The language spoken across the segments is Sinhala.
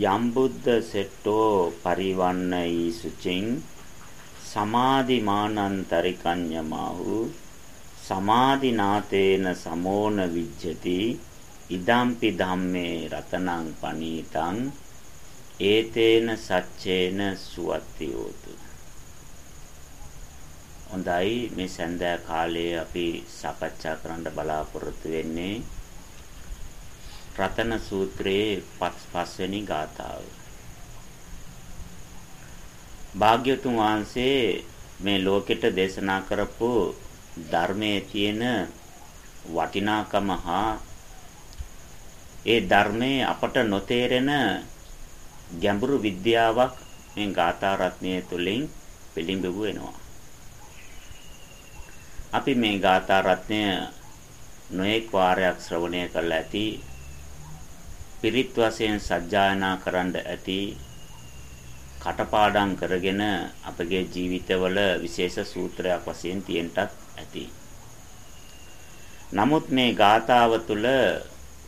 යම් බුද්ධ සෙට්ටෝ පරිවන්නයි සුචින් සමාධිමානන්තරිකඤ්ඤමාහු සමාධිනාතේන සමෝන විජ්ජති ඉදම්පි ධම්මේ රතනං පනීතං ඒතේන සච්චේන සුවත්තියෝතු. හොඳයි මේ සඳෑ කාලයේ අපි සාකච්ඡා කරන්න බලාපොරොත්තු වෙන්නේ රතන සූත්‍රයේ පස්වෙනි ගාථාව. භාග්‍යතුන් වහන්සේ මේ ලෝකෙට දේශනා කරපු ධර්මයේ තියෙන වටිනාකම හා ඒ ධර්මයේ අපට නොතේරෙන ගැඹුරු විද්‍යාවක් මේ ගාථා රත්නය තුලින් පිළිඹු වෙනවා. අපි මේ ගාථා රත්නය නොඑක් වාරයක් ශ්‍රවණය කළා ඇති පිරිත් වශයෙන් සජ්ජායනා කරන්න ඇති කටපාඩම් කරගෙන අපගේ ජීවිතවල විශේෂ සූත්‍රයක් වශයෙන් තියෙන්නත් ඇති. නමුත් මේ ගාථාව තුළ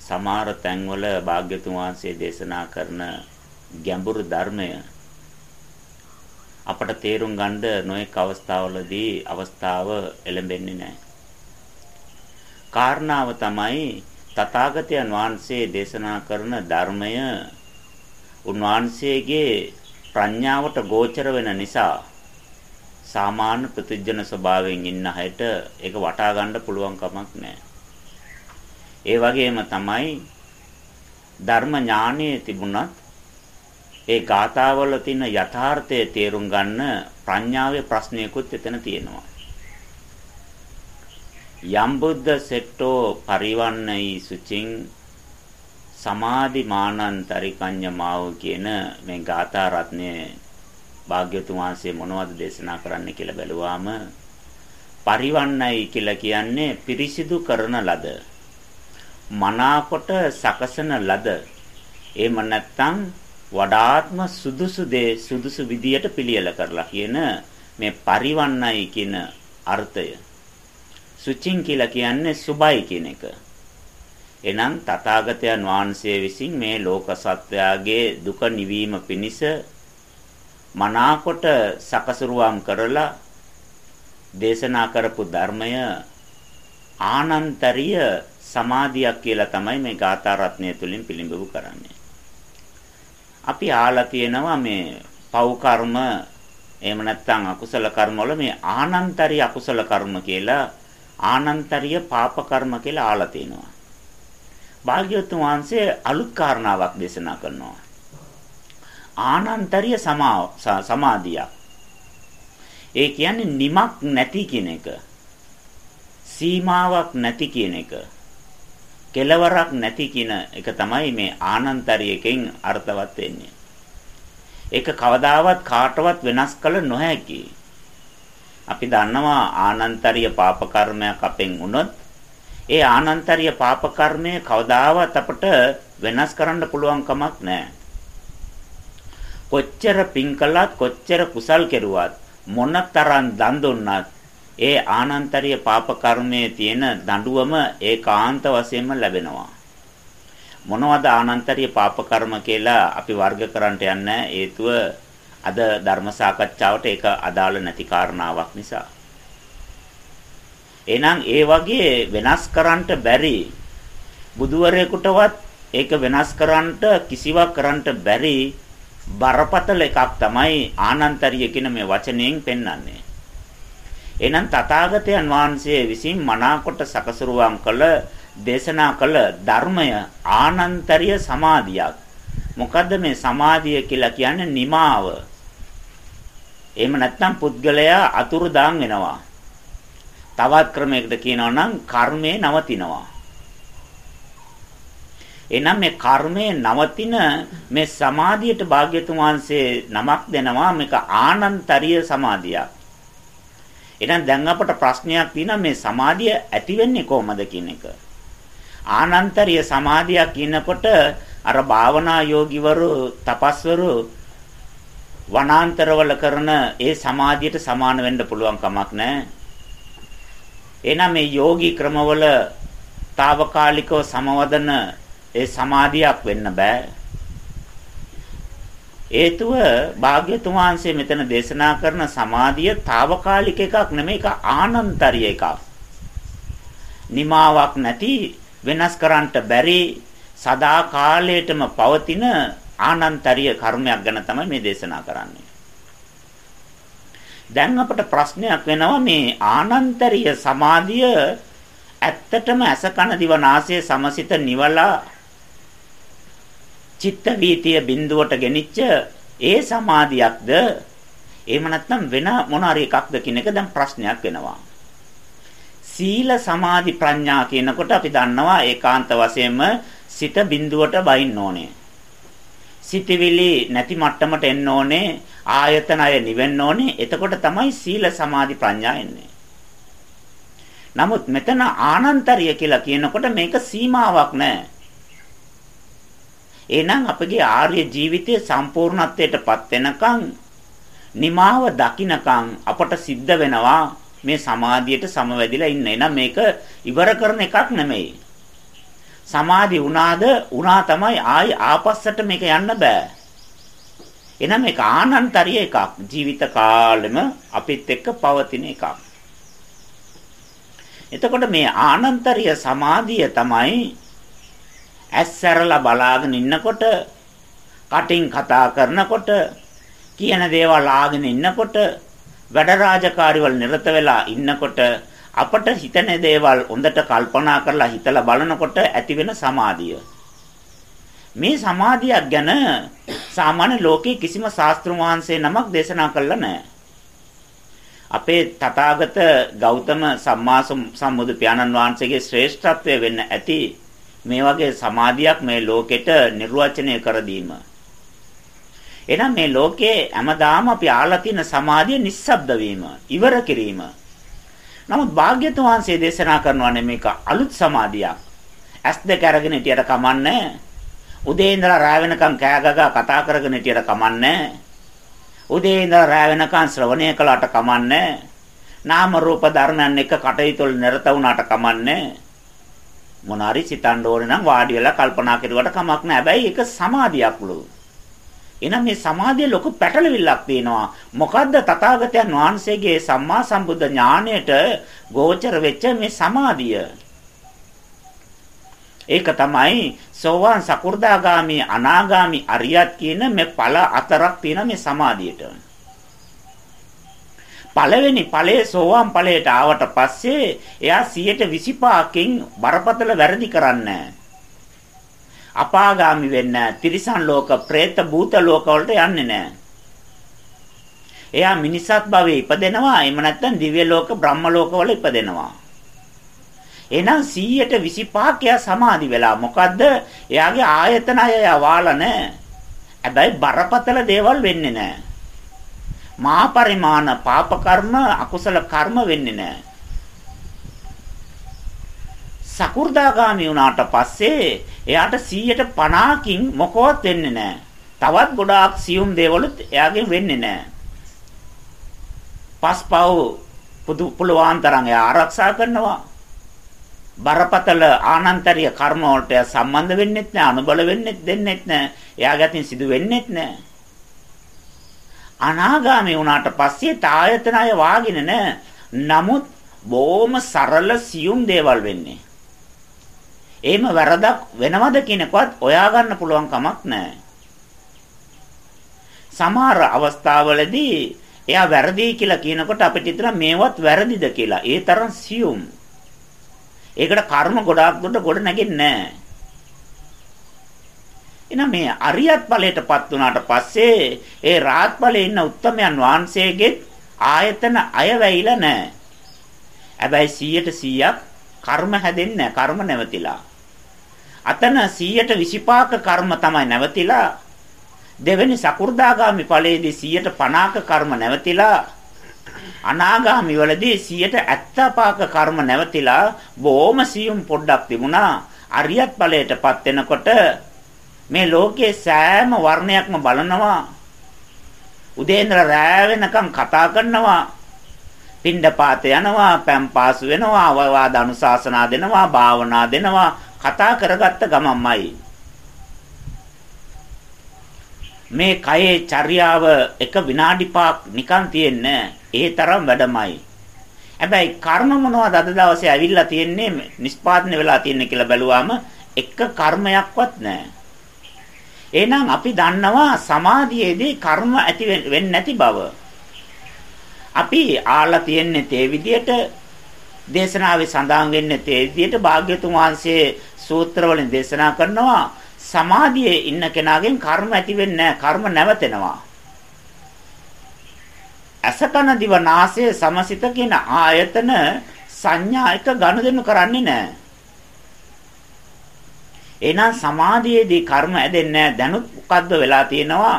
සමහර තැන්වල භාග්‍යතුන් වහන්සේ දේශනා කරන ගැඹුරු ධර්මය අපට තේරුම් ගන්න නොඑක අවස්ථාවලදී අවස්ථාව එළඹෙන්නේ නැහැ. කාරණාව තමයි තථාගතයන් වහන්සේ දේශනා කරන ධර්මය උන්වහන්සේගේ ප්‍රඥාවට ගෝචර වෙන නිසා සාමාන්‍ය ප්‍රතිජන ස්වභාවයෙන් ඉන්න හැට ඒක වටා ගන්න පුළුවන් කමක් නැහැ. ඒ වගේම තමයි ධර්ම ඥානයේ තිබුණත් ඒ ගාථාවල තියෙන යථාර්ථය තේරුම් ගන්න ප්‍රඥාවේ ප්‍රශ්නයකුත් එතන තියෙනවා. යම් බුද්ධ සෙට්ටෝ පරිවන්නයි සුචින් සමාධි මානන්තරිකඤ්ඤ මාව කියන මේ ගාථා රත්නයේ භාග්‍යතුන් වහන්සේ මොනවද දේශනා කරන්න කියලා බැලුවාම පරිවන්නයි කියලා කියන්නේ පිරිසිදු කරන ලද මනාකොට සකසන ලද එහෙම නැත්නම් වඩාත්ම සුදුසු දේ සුදුසු විදියට පිළියෙල කරලා කියන මේ පරිවන්නයි කියන අර්ථය. සුචින් කියලා කියන්නේ සුබයි කියන එක. එනම් තථාගතයන් වහන්සේ විසින් මේ ලෝක සත්වයාගේ දුක නිවීම පිණිස මනාකොට සකසරුවම් කරලා දේශනා කරපු ධර්මය ආනන්තරිය සමාධියක් කියලා තමයි මේ ගාථා රත්නය තුලින් පිළිඹු කරන්නේ. අපි ආලා තියෙනවා මේ පව් කර්ම එහෙම නැත්නම් අකුසල කර්ම වල මේ ආනන්තරිය අකුසල කර්ම කියලා ආනන්තරිය පාප කර්ම කියලා ආලා තිනවා. භාග්‍යවතුන් වහන්සේ අලුත් කාරණාවක් දේශනා කරනවා. ආනන්තරිය සමාධිය. ඒ කියන්නේ නිමක් නැති කියන එක. සීමාවක් නැති කියන එක. කෙලවරක් නැති කියන එක තමයි මේ ආනන්තරියකින් අර්ථවත් වෙන්නේ. ඒක කවදාවත් කාටවත් වෙනස් කළ නොහැකි. අපි දන්නවා ආනන්තරිය පාප කර්මයක් අපෙන් වුණොත් ඒ ආනන්තරිය පාප කර්මය කවදාවත් අපට වෙනස් කරන්න පුළුවන් කමක් නැහැ. කොච්චර පින් කළත් කොච්චර කුසල් කෙරුවත් මොනතරම් දන් දුන්නත් ඒ ආනන්තරිය පාප කර්මයේ තියෙන දඬුවම ඒකාන්ත වශයෙන්ම ලැබෙනවා. මොනවද ආනන්තරිය පාප කර්ම කියලා අපි වර්ග කරන්නට යන්නේ හේතුව අද ධර්ම සාකච්ඡාවට ඒක අදාළ නැති කාරණාවක් නිසා. එහෙනම් ඒ වගේ වෙනස් කරන්නට බැරි බුදුවරයෙකුටවත් ඒක වෙනස් කරන්නට කිසිවක් කරන්නට බැරි බරපතල එකක් තමයි ආනන්තරිය කියන මේ වචනයෙන් පෙන්වන්නේ. එහෙනම් තථාගතයන් වහන්සේ විසින් මනාකොට සකසරුවම් කළ දේශනා කළ ධර්මය ආනන්තරිය සමාධියක්. මොකද්ද මේ සමාධිය කියලා කියන්නේ නිමාව. එහෙම නැත්නම් පුද්ගලයා අතුරුදාන් වෙනවා. තවත් ක්‍රමයකට කියනවා නම් කර්මේ නවතිනවා. එනම් මේ කර්මයේ නවතින මේ සමාධියට භාග්‍යතුන් වහන්සේ නමක් දෙනවා මේක ආනන්තරිය සමාධියක්. එහෙනම් දැන් අපට ප්‍රශ්නයක් තියෙනවා මේ සමාධිය ඇති වෙන්නේ කොහොමද කියන එක. ආනන්තරිය සමාධියක් කියනකොට අර භාවනා යෝගිවරු තපස්වරු වනාන්තරවල කරන ඒ සමාධියට සමාන වෙන්න පුළුවන් කමක් නැහැ. එහෙනම් මේ යෝගී ක්‍රමවල తాවකාලිකව සමවදන ඒ සමාධියක් වෙන්න බෑ. හේතුව භාග්‍යතුන් වහන්සේ මෙතන දේශනා කරන සමාධිය తాවකාලික එකක් නෙමෙයි ඒක ආනන්තරිය එකක්. නිමාවක් නැති වෙනස් කරන්නට බැරි සදා කාලයටම පවතින ආනන්තරිය කර්මයක් ගැන තමයි මේ දේශනා කරන්නේ. දැන් අපට ප්‍රශ්නයක් වෙනවා මේ ආනන්තරිය සමාධිය ඇත්තටම අස කන දිව නාසය සමසිත නිවලා චිත්ත වීතිය බිඳුවට ගෙනිච්ච ඒ සමාධියක්ද එහෙම නැත්නම් වෙන මොන හරි එකක්ද කියන එක දැන් ප්‍රශ්නයක් වෙනවා. සීල සමාධි ප්‍රඥා කියනකොට අපි දන්නවා ඒකාන්ත වශයෙන්ම සිත බිඳුවට බයින්න ඕනේ. සිතවිලි නැති මට්ටමට එන්න ඕනේ ආයතන අය නිවෙන්න ඕනේ එතකොට තමයි සීල සමාධි ප්‍රඥා එන්නේ නමුත් මෙතන ආනන්තරිය කියලා කියනකොට මේක සීමාවක් නැහැ එහෙනම් අපගේ ආර්ය ජීවිතයේ සම්පූර්ණත්වයටපත් වෙනකන් නිමාව දකින්නකන් අපට සිද්ධ වෙනවා මේ සමාධියට සමවැදිලා ඉන්න. එහෙනම් මේක ඉවර කරන එකක් නෙමෙයි. සමාධි වුණාද වුණා තමයි ආයි ආපස්සට මේක යන්න බෑ. එහෙනම් මේක ආනන්තරිය එකක්. ජීවිත කාලෙම අපිත් එක්ක පවතින එකක්. එතකොට මේ ආනන්තරිය සමාධිය තමයි ඇස්සරලා බලාගෙන ඉන්නකොට කටින් කතා කරනකොට කියන දේවල් ආගෙන ඉන්නකොට වැඩ රාජකාරිවල නිරත වෙලා ඉන්නකොට අපට හිතන දේවල් හොඳට කල්පනා කරලා හිතලා බලනකොට ඇතිවෙන සමාධිය. මේ සමාධියක් ගැන සාමාන්‍ය ලෝකේ කිසිම ශාස්ත්‍ර වහන්සේ නමක් දේශනා කළා නැහැ. අපේ තථාගත ගෞතම සම්මා සම්බුදු පියාණන් වහන්සේගේ ශ්‍රේෂ්ඨත්වය වෙන්න ඇති මේ වගේ සමාධියක් මේ ලෝකෙට නිර්වචනය කර දීම. එහෙනම් මේ ලෝකේ හැමදාම අපි ආලා තියෙන සමාධිය නිස්සබ්ද වීම, ඉවර කිරීම. නමුත් භාග්‍යතුන් වහන්සේ දේශනා කරනවානේ මේක අලුත් සමාධියක්. ඇස් දෙක අරගෙන හිටියට කමන්නේ. උදේ ඉඳලා රාව වෙනකන් කෑ ගගා කතා කරගෙන හිටියට කමන්නේ. උදේ ඉඳලා රාව වෙනකන් ශ්‍රවණය කළාට කමන්නේ. නාම රූප ධර්මයන් එක කටයුතු වල නිරත වුණාට කමන්නේ. මොනාරි සිතන්න ඕනේ නම් වාඩි වෙලා කල්පනා කරුවට කමක් නැහැ. හැබැයි ඒක සමාධියක්ලු. එහෙනම් මේ සමාධිය ලොකු පැටලවිල්ලක් තියෙනවා. මොකද්ද තථාගතයන් වහන්සේගේ සම්මා සම්බුද්ධ ඥාණයට ගෝචර වෙච්ච මේ සමාධිය? ඒක තමයි සෝවාන් සකු르දාගාමි අනාගාමි අරියත් කියන මේ ඵල හතරක් තියෙන මේ සමාධියට. පළවෙනි ඵලයේ සෝවාන් ඵලයට ආවට පස්සේ එයා 125කින් බරපතල වැරදි කරන්නේ අපාගාමි වෙන්නේ තිරිසන් ලෝක, പ്രേත භූත ලෝක වලට යන්නේ නැහැ. එයා මිනිසත් භවයේ ඉපදෙනවා. එහෙම නැත්නම් දිව්‍ය ලෝක, බ්‍රහ්ම ලෝක වල ඉපදෙනවා. එහෙනම් 125ක් එයා සමාධි වෙලා. මොකද්ද? එයාගේ ආයතන අය වාලා නැහැ. හැබැයි බරපතල දේවල් වෙන්නේ නැහැ. මා පරිමාණ පාප කර්ම අකුසල කර්ම වෙන්නේ නැහැ. සකු르දාගාමි වුණාට පස්සේ එයාට 150කින් මොකවත් වෙන්නේ නැහැ. තවත් ගොඩාක් සියුම් දේවලුත් එයාගෙන් වෙන්නේ නැහැ. පස්පව් පුදු පුලුවන් තරම් එයා ආරක්ෂා කරනවා. බරපතල ආනන්තරීය කර්ම වලට සම්බන්ධ වෙන්නෙත් නැහැ, අනුබල වෙන්නෙත් දෙන්නෙත් නැහැ. එයාගේ අතින් සිදු වෙන්නෙත් නැහැ. අනාගාමී වුණාට පස්සේ තායතන අය වාගෙන නැහැ. නමුත් බොහොම සරල සියුම් දේවල් වෙන්නේ. එහෙම වැරදක් වෙනවද කියනකවත් හොයා ගන්න පුළුවන් කමක් නැහැ. සමහර අවස්ථාවලදී එයා වැරදි කියලා කියනකොට අපිට හිතන මේවත් වැරදිද කියලා. ඒ තරම් සියුම්. ඒකට කර්ම ගොඩාක් දුරට ගොඩ නැගෙන්නේ නැහැ. එහෙනම් මේ අරියත් ඵලයටපත් වුණාට පස්සේ ඒ රාහත් ඵලයේ ඉන්න උත්තමයන් වහන්සේගෙත් ආයතන අය වැහිලා නැහැ. හැබැයි 100ට 100ක් කර්ම හැදෙන්නේ නැහැ. කර්ම නැවතිලා. අතන 125ක කර්ම තමයි නැවතිලා දෙවෙනි සකු르දාගාමි ඵලයේදී 150ක කර්ම නැවතිලා අනාගාමි වලදී 175ක කර්ම නැවතිලා බොහොම සියුම් පොඩ්ඩක් තිබුණා. අරියත් ඵලයටපත් වෙනකොට මේ ලෝකයේ සෑම වර්ණයක්ම බලනවා. උදේ ඉඳලා රෑ වෙනකම් කතා කරනවා. පින්ඩපාත යනවා, පැම්පාසු වෙනවා, අවවාද අනුශාසනා දෙනවා, භාවනා දෙනවා, කතා කරගත්ත ගමන්මයි. මේ කයේ චර්යාව එක විනාඩි පාක් නිකන් තියෙන්නේ ඒ තරම් වැඩමයි. හැබැයි කර්ම මොනවද අද දවසේ ඇවිල්ලා තියෙන්නේ නිස්පාදනය වෙලා තියෙන්නේ කියලා බැලුවාම එක කර්මයක්වත් නැහැ. එහෙනම් අපි දන්නවා සමාධියේදී කර්ම ඇති වෙන්නේ නැති බව. අපි ආලා තියෙන්නේ තේ විදියට දේශනාවේ සඳහන් වෙන්නේ තේ විදියට භාග්‍යතුන් වහන්සේ සූත්‍රවලින් දේශනා කරනවා සමාධියේ ඉන්න කෙනාගෙන් කර්ම ඇති වෙන්නේ කර්ම නැවතෙනවා. අසකන දිව නාසය සමසිත කියන ආයතන සංඥා එක ගනුදෙනු කරන්නේ නැහැ. එහෙනම් සමාධියේදී කර්ම ඇදෙන්නේ නැහැ. දැනුත් මොකද්ද වෙලා තියෙනවා?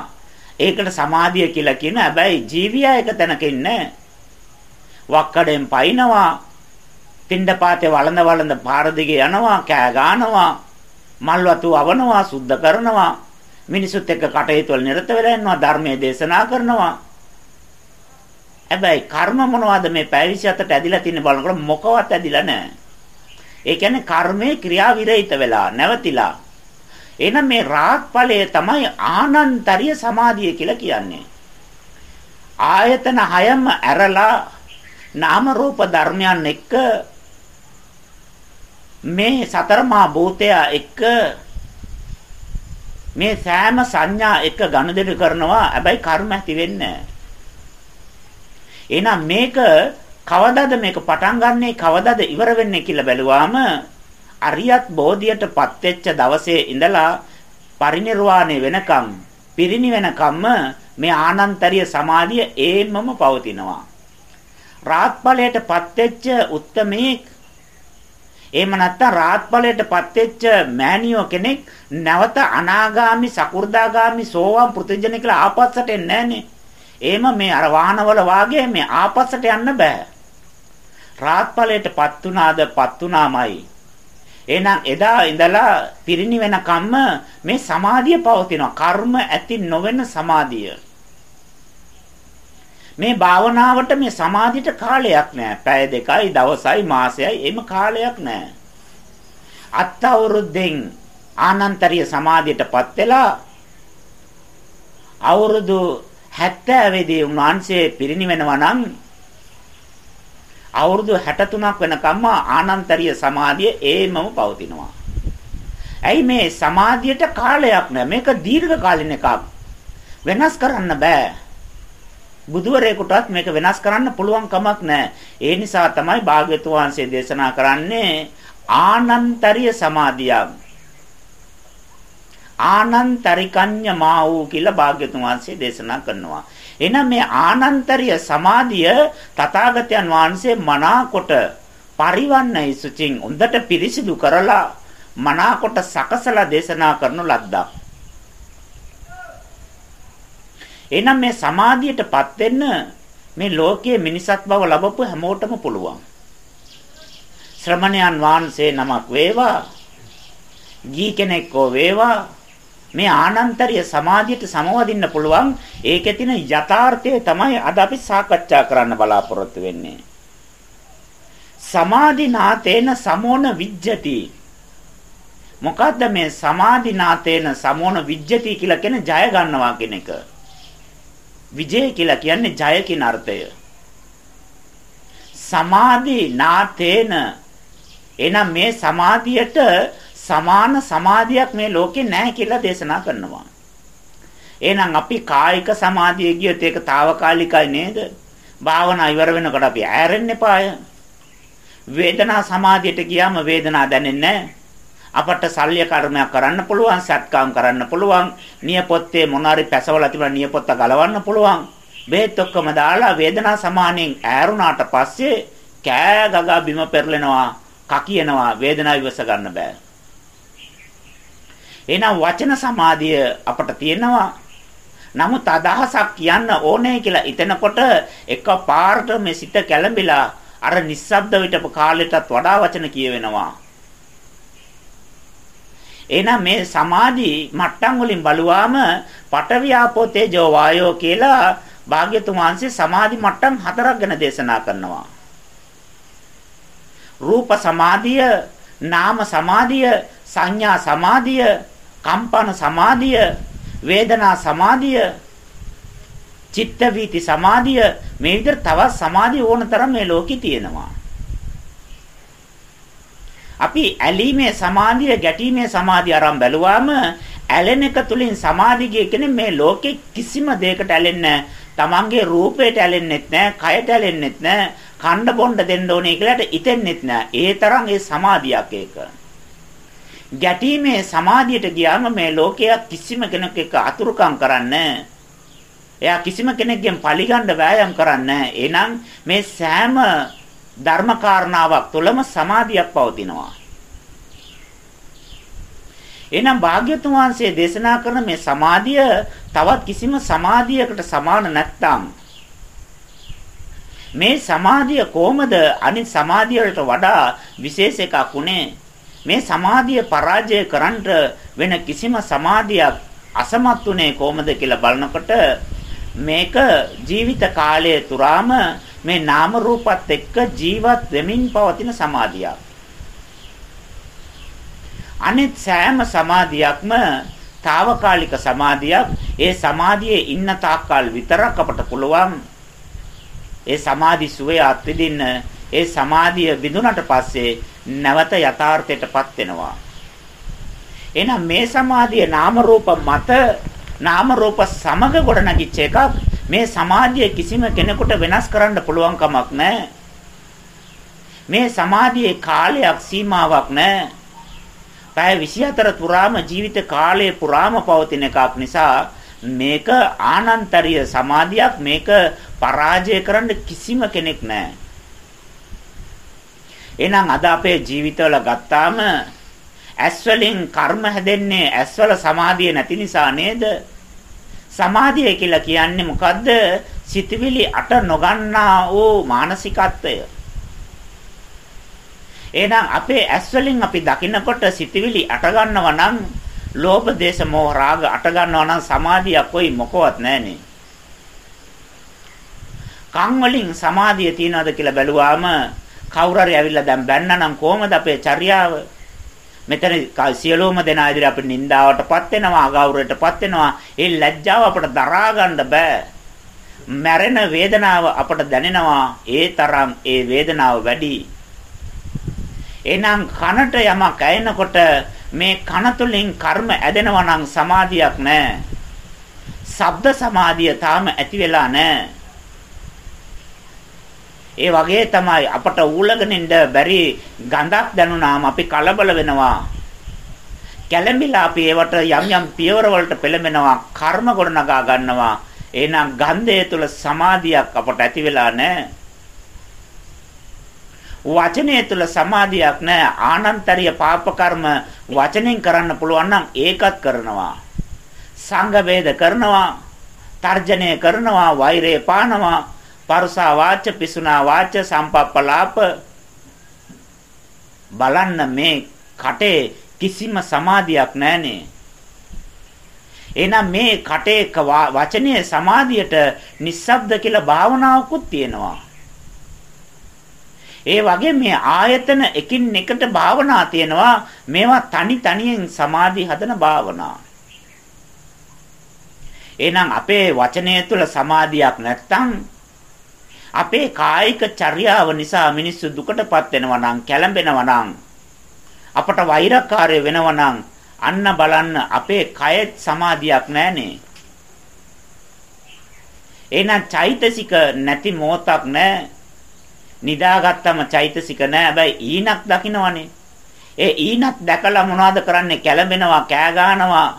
ඒකට සමාධිය කියලා කියන හැබැයි ජීවියා එක තැනක ඉන්නේ වක්කඩෙන් පයින්නවා පින්ඩපාතේ වළඳ වළඳ පාර දිගේ යනවා කෑ ගන්නවා මල් වතු අවනවා සුද්ධ කරනවා මිනිසුත් එක්ක කටයුතු වල නිරත වෙලා ඉන්නවා ධර්මයේ දේශනා කරනවා හැබැයි කර්ම මොනවද මේ පැය 27ට ඇදිලා තින්නේ බලනකොට මොකවත් ඇදිලා නැහැ. ඒ කියන්නේ කර්මයේ ක්‍රියා විරහිත වෙලා නැවතිලා. එහෙනම් මේ රාග ඵලය තමයි ආනන්තරිය සමාධිය කියලා කියන්නේ. ආයතන හයම ඇරලා නාම රූප ධර්මයන් එක්ක මේ සතරමා භූතය එක්ක මේ සෑම සංඥා එක ගනුදෙනු කරනවා. හැබැයි කර්ම ඇති වෙන්නේ එහෙනම් මේක කවදාද මේක පටන් ගන්නෙ? කවදාද ඉවර වෙන්නේ කියලා බැලුවාම අරියත් බෝධියටපත් වෙච්ච දවසේ ඉඳලා පරිණිරවාණය වෙනකම් පිරිණිවෙනකම්ම මේ ආනන්තරිය සමාධිය ඒමම පවතිනවා. රාත්පලයටපත් වෙච්ච උත්තමේ එහෙම නැත්නම් රාත්පලයටපත් වෙච්ච මෑනියෝ කෙනෙක් නැවත අනාගාමි සකු르දාගාමි සෝවාන් පෘථිජන කියලා ආපස්සට එන්නේ නැහනේ. එහෙම මේ අර වාහනවල වාගේ මේ ආපස්සට යන්න බෑ. රාත්පලයටපත් උනාදපත් උනාමයි. එහෙනම් එදා ඉඳලා පිරිණිවෙනකම්ම මේ සමාධිය පවතිනවා. කර්ම ඇති නොවන සමාධිය. මේ භාවනාවට මේ සමාධියට කාලයක් නෑ. පැය දෙකයි, දවසයි, මාසයයි එහෙම කාලයක් නෑ. අත් අවුරුද්දෙන් ආනන්තරීය සමාධියටපත් වෙලා අවුරුදු 70 දී උන්වහන්සේ පිරිනිවෙනවා නම් අවුරුදු 63ක් වෙනකම්ම ආනන්තරීය සමාධිය ඒමම පවතිනවා. ඇයි මේ සමාධියට කාලයක් නෑ. මේක දීර්ඝ කාලින එකක්. වෙනස් කරන්න බෑ. බුදුවරයෙකුටත් මේක වෙනස් කරන්න පුළුවන් කමක් නැහැ. ඒ නිසා තමයි භාග්‍යතුන් වහන්සේ දේශනා කරන්නේ ආනන්තරිය සමාධියක්. ආනන්තරිකඤ්ඤ මා වූ කියලා භාග්‍යතුන් වහන්සේ දේශනා කරනවා. එහෙනම් මේ ආනන්තරිය සමාධිය තථාගතයන් වහන්සේ මනාකොට පරිවන්නයි සුචින් උන්දට පිරිසිදු කරලා මනාකොට සකසලා දේශනා කරනු ලද්දා. එහෙනම් මේ සමාධියටපත් වෙන්න මේ ලෝකයේ මිනිසත් බව ලැබපු හැමෝටම පුළුවන්. ශ්‍රමණයන් වහන්සේ නමක් වේවා, ගී කෙනෙක් වේවා මේ ආනන්තරිය සමාධියට සමවදින්න පුළුවන් ඒකේ තියෙන යථාර්ථය තමයි අද අපි සාකච්ඡා කරන්න බලාපොරොත්තු වෙන්නේ. සමාධිනාතේන සමෝන විජ්ජති මොකද්ද මේ සමාධිනාතේන සමෝන විජ්ජති කියලා කියන ජය ගන්නවා කියන එක. විජය කියලා කියන්නේ ජය කියන අර්ථය. සමාධි නාතේන එනම් මේ සමාධියට සමාන සමාධියක් මේ ලෝකේ නැහැ කියලා දේශනා කරනවා. එහෙනම් අපි කායික සමාධිය ගියොත් ඒක తాවකාලිකයි නේද? භාවනා ඉවර වෙනකොට අපි ඈරෙන්න එපාය. වේදනා සමාධියට ගියාම වේදනාව දැනෙන්නේ නැහැ. අපට සල්්‍ය කර්මයක් කරන්න පුළුවන්, සත්කාම් කරන්න පුළුවන්, නියපොත්තේ මොනාරි පැසවලා තිබුණා නියපොත්ත ගලවන්න පුළුවන්. බෙහෙත් ඔක්කොම දාලා වේදනා සමානෙන් ඈරුණාට පස්සේ කෑ ගගා බිම පෙරලෙනවා, කකියනවා, වේදනාව ඉවස ගන්න බෑ. එහෙනම් වචන සමාධිය අපට තියෙනවා. නමුත් අදහසක් කියන්න ඕනේ කියලා හිතනකොට එක පාරට මේ සිත කැළඹිලා අර නිස්සබ්ද විටපු කාලෙටත් වඩා වචන කියවෙනවා. එහෙනම් මේ සමාධි මට්ටම් වලින් බලුවාම පඨවි ආපෝ තේජෝ වායෝ කියලා භාග්‍යතුන් වහන්සේ සමාධි මට්ටම් හතරක් ගැන දේශනා කරනවා. රූප සමාධිය, නාම සමාධිය, සංඥා සමාධිය, කම්පන සමාධිය, වේදනා සමාධිය, චිත්ත වීති සමාධිය මේ විදිහට තවත් සමාධිය ඕන තරම් මේ ලෝකේ තියෙනවා. අපි ඇලීමේ සමාධිය, ගැටීමේ සමාධිය අරන් බැලුවාම ඇලෙන එක තුලින් සමාධිය කියන්නේ මේ ලෝකේ කිසිම දෙයකට ඇලෙන්නේ තමන්ගේ රූපයට ඇලෙන්නෙත් නැහැ, කයට ඇලෙන්නෙත් නැහැ, කණ්ඩ බොණ්ඩ දෙන්න ඕනේ කියලාට ඉතෙන්නෙත් නැහැ. ඒ තරම් ඒ සමාධියක් ඒක. ගැටීමේ සමාධියට ගියාම මේ ලෝකයේ කිසිම කෙනෙක් එක්ක අතුරුකම් කරන්නේ එයා කිසිම කෙනෙක්ගෙන් පරිගන්න වෑයම් කරන්නේ එහෙනම් මේ සෑම ධර්ම කාරණාවක් තුළම සමාධියක් පවතිනවා. එහෙනම් භාග්‍යතුන් වහන්සේ දේශනා කරන මේ සමාධිය තවත් කිසිම සමාධියකට සමාන නැත්නම් මේ සමාධිය කොහොමද අනිත් සමාධියට වඩා විශේෂ එකක් උනේ මේ සමාධිය පරාජය කරන්නට වෙන කිසිම සමාධියක් අසමත් උනේ කොහොමද කියලා බලනකොට මේක ජීවිත කාලය තුරාම මේ නාම රූපත් එක්ක ජීවත් වෙමින් පවතින සමාධියක් අනිත් සෑම සමාධියක්ම తాවකාලික සමාධියක්. ඒ සමාධියේ ඉන්න තාක්කල් විතරක් අපට පුළුවන් ඒ සමාධි සුවේ අත්විඳින්න ඒ සමාධිය විඳුනට පස්සේ නැවත යථාර්ථයටපත් වෙනවා. එහෙනම් මේ සමාධිය නාම රූප මත නාම රූප සමග ගොඩනගිච්ච එකක් මේ සමාධිය කිසිම කෙනෙකුට වෙනස් කරන්න පුළුවන් කමක් නැහැ. මේ සමාධියේ කාලයක් සීමාවක් නැහැ. පැය 24 පුරාම ජීවිත කාලය පුරාම පවතින එකක් නිසා මේක ආනන්තරීය සමාධියක් මේක පරාජය කරන්න කිසිම කෙනෙක් නැහැ. එහෙනම් අද අපේ ජීවිතවල ගත්තාම ඇස් වලින් කර්ම හැදෙන්නේ ඇස් වල සමාධිය නැති නිසා නේද? සමාධිය කියලා කියන්නේ මොකද්ද? සිතවිලි අට නොගන්නා වූ මානසිකත්වය. එහෙනම් අපේ ඇස් වලින් අපි දකින්නකොට සිතවිලි අට ගන්නවා නම් ලෝභ දේශ මොහ රාග අට ගන්නවා නම් සමාධියක් කොයි මොකවත් නැහනේ. කන් වලින් සමාධිය තියනවද කියලා බැලුවාම කවුරු හරි ඇවිල්ලා දැන් බැන්නනම් කොහමද අපේ චර්යාව? මෙතන සියලුම දෙනා ඉදිරිය අපිට නින්දාවටපත් වෙනවා, අගෞරවයටපත් වෙනවා. ඒ ලැජ්ජාව අපට දරා ගන්න බෑ. මැරෙන වේදනාව අපට දැනෙනවා. ඒ තරම් ඒ වේදනාව වැඩි. එහෙනම් කනට යමක් ඇයෙනකොට මේ කන තුලින් කර්ම ඇදෙනවා නම් සමාධියක් නැහැ. ශබ්ද සමාධිය තාම ඇති වෙලා නැහැ. ඒ වගේ තමයි අපට ඌලගෙන ඉන්න බැරි ගඳක් දැනුණාම අපි කලබල වෙනවා. කැළඹිලා අපි ඒවට යම් යම් පියවර වලට පෙළඹෙනවා කර්ම ගොඩනගා ගන්නවා. එහෙනම් ගන්ධය තුල සමාධියක් අපට ඇති වෙලා නැහැ. වචනය තුල සමාධියක් නැහැ ආනන්තරිය පාප කර්ම වචනෙන් කරන්න පුළුවන් නම් ඒකත් කරනවා සංඝ වේද කරනවා තර්ජනය කරනවා වෛරය පානවා පරුසා වාච පිසුනා වාච සම්පප්පලාප. බලන්න මේ කටේ කිසිම සමාධියක් නැහනේ. එහෙනම් මේ කටේ වචනේ සමාධියට නිස්සබ්ද කියලා භාවනාවකුත් තියෙනවා. ඒ වගේ මේ ආයතන එකින් එකට භාවනා තියෙනවා. මේවා තනි තනියෙන් සමාධි හදන භාවනා. එහෙනම් අපේ වචනය තුළ සමාධියක් නැත්තම් අපේ කායික චර්යාව නිසා මිනිස්සු දුකටපත් වෙනවා නම් කැළඹෙනවා නම් අපට වෛරකාරය වෙනවා නම් අන්න බලන්න අපේ කයෙත් සමාධියක් නැහනේ. එහෙනම් චෛතසික නැති මොහොතක් නැහැ. නිදාගත්තම චෛතසික නෑ. හැබැයි ඊනක් දකින්නවනේ. ඒ ඊනක් දැකලා මොනවද කරන්නේ? කැළඹෙනවා, කෑ ගහනවා.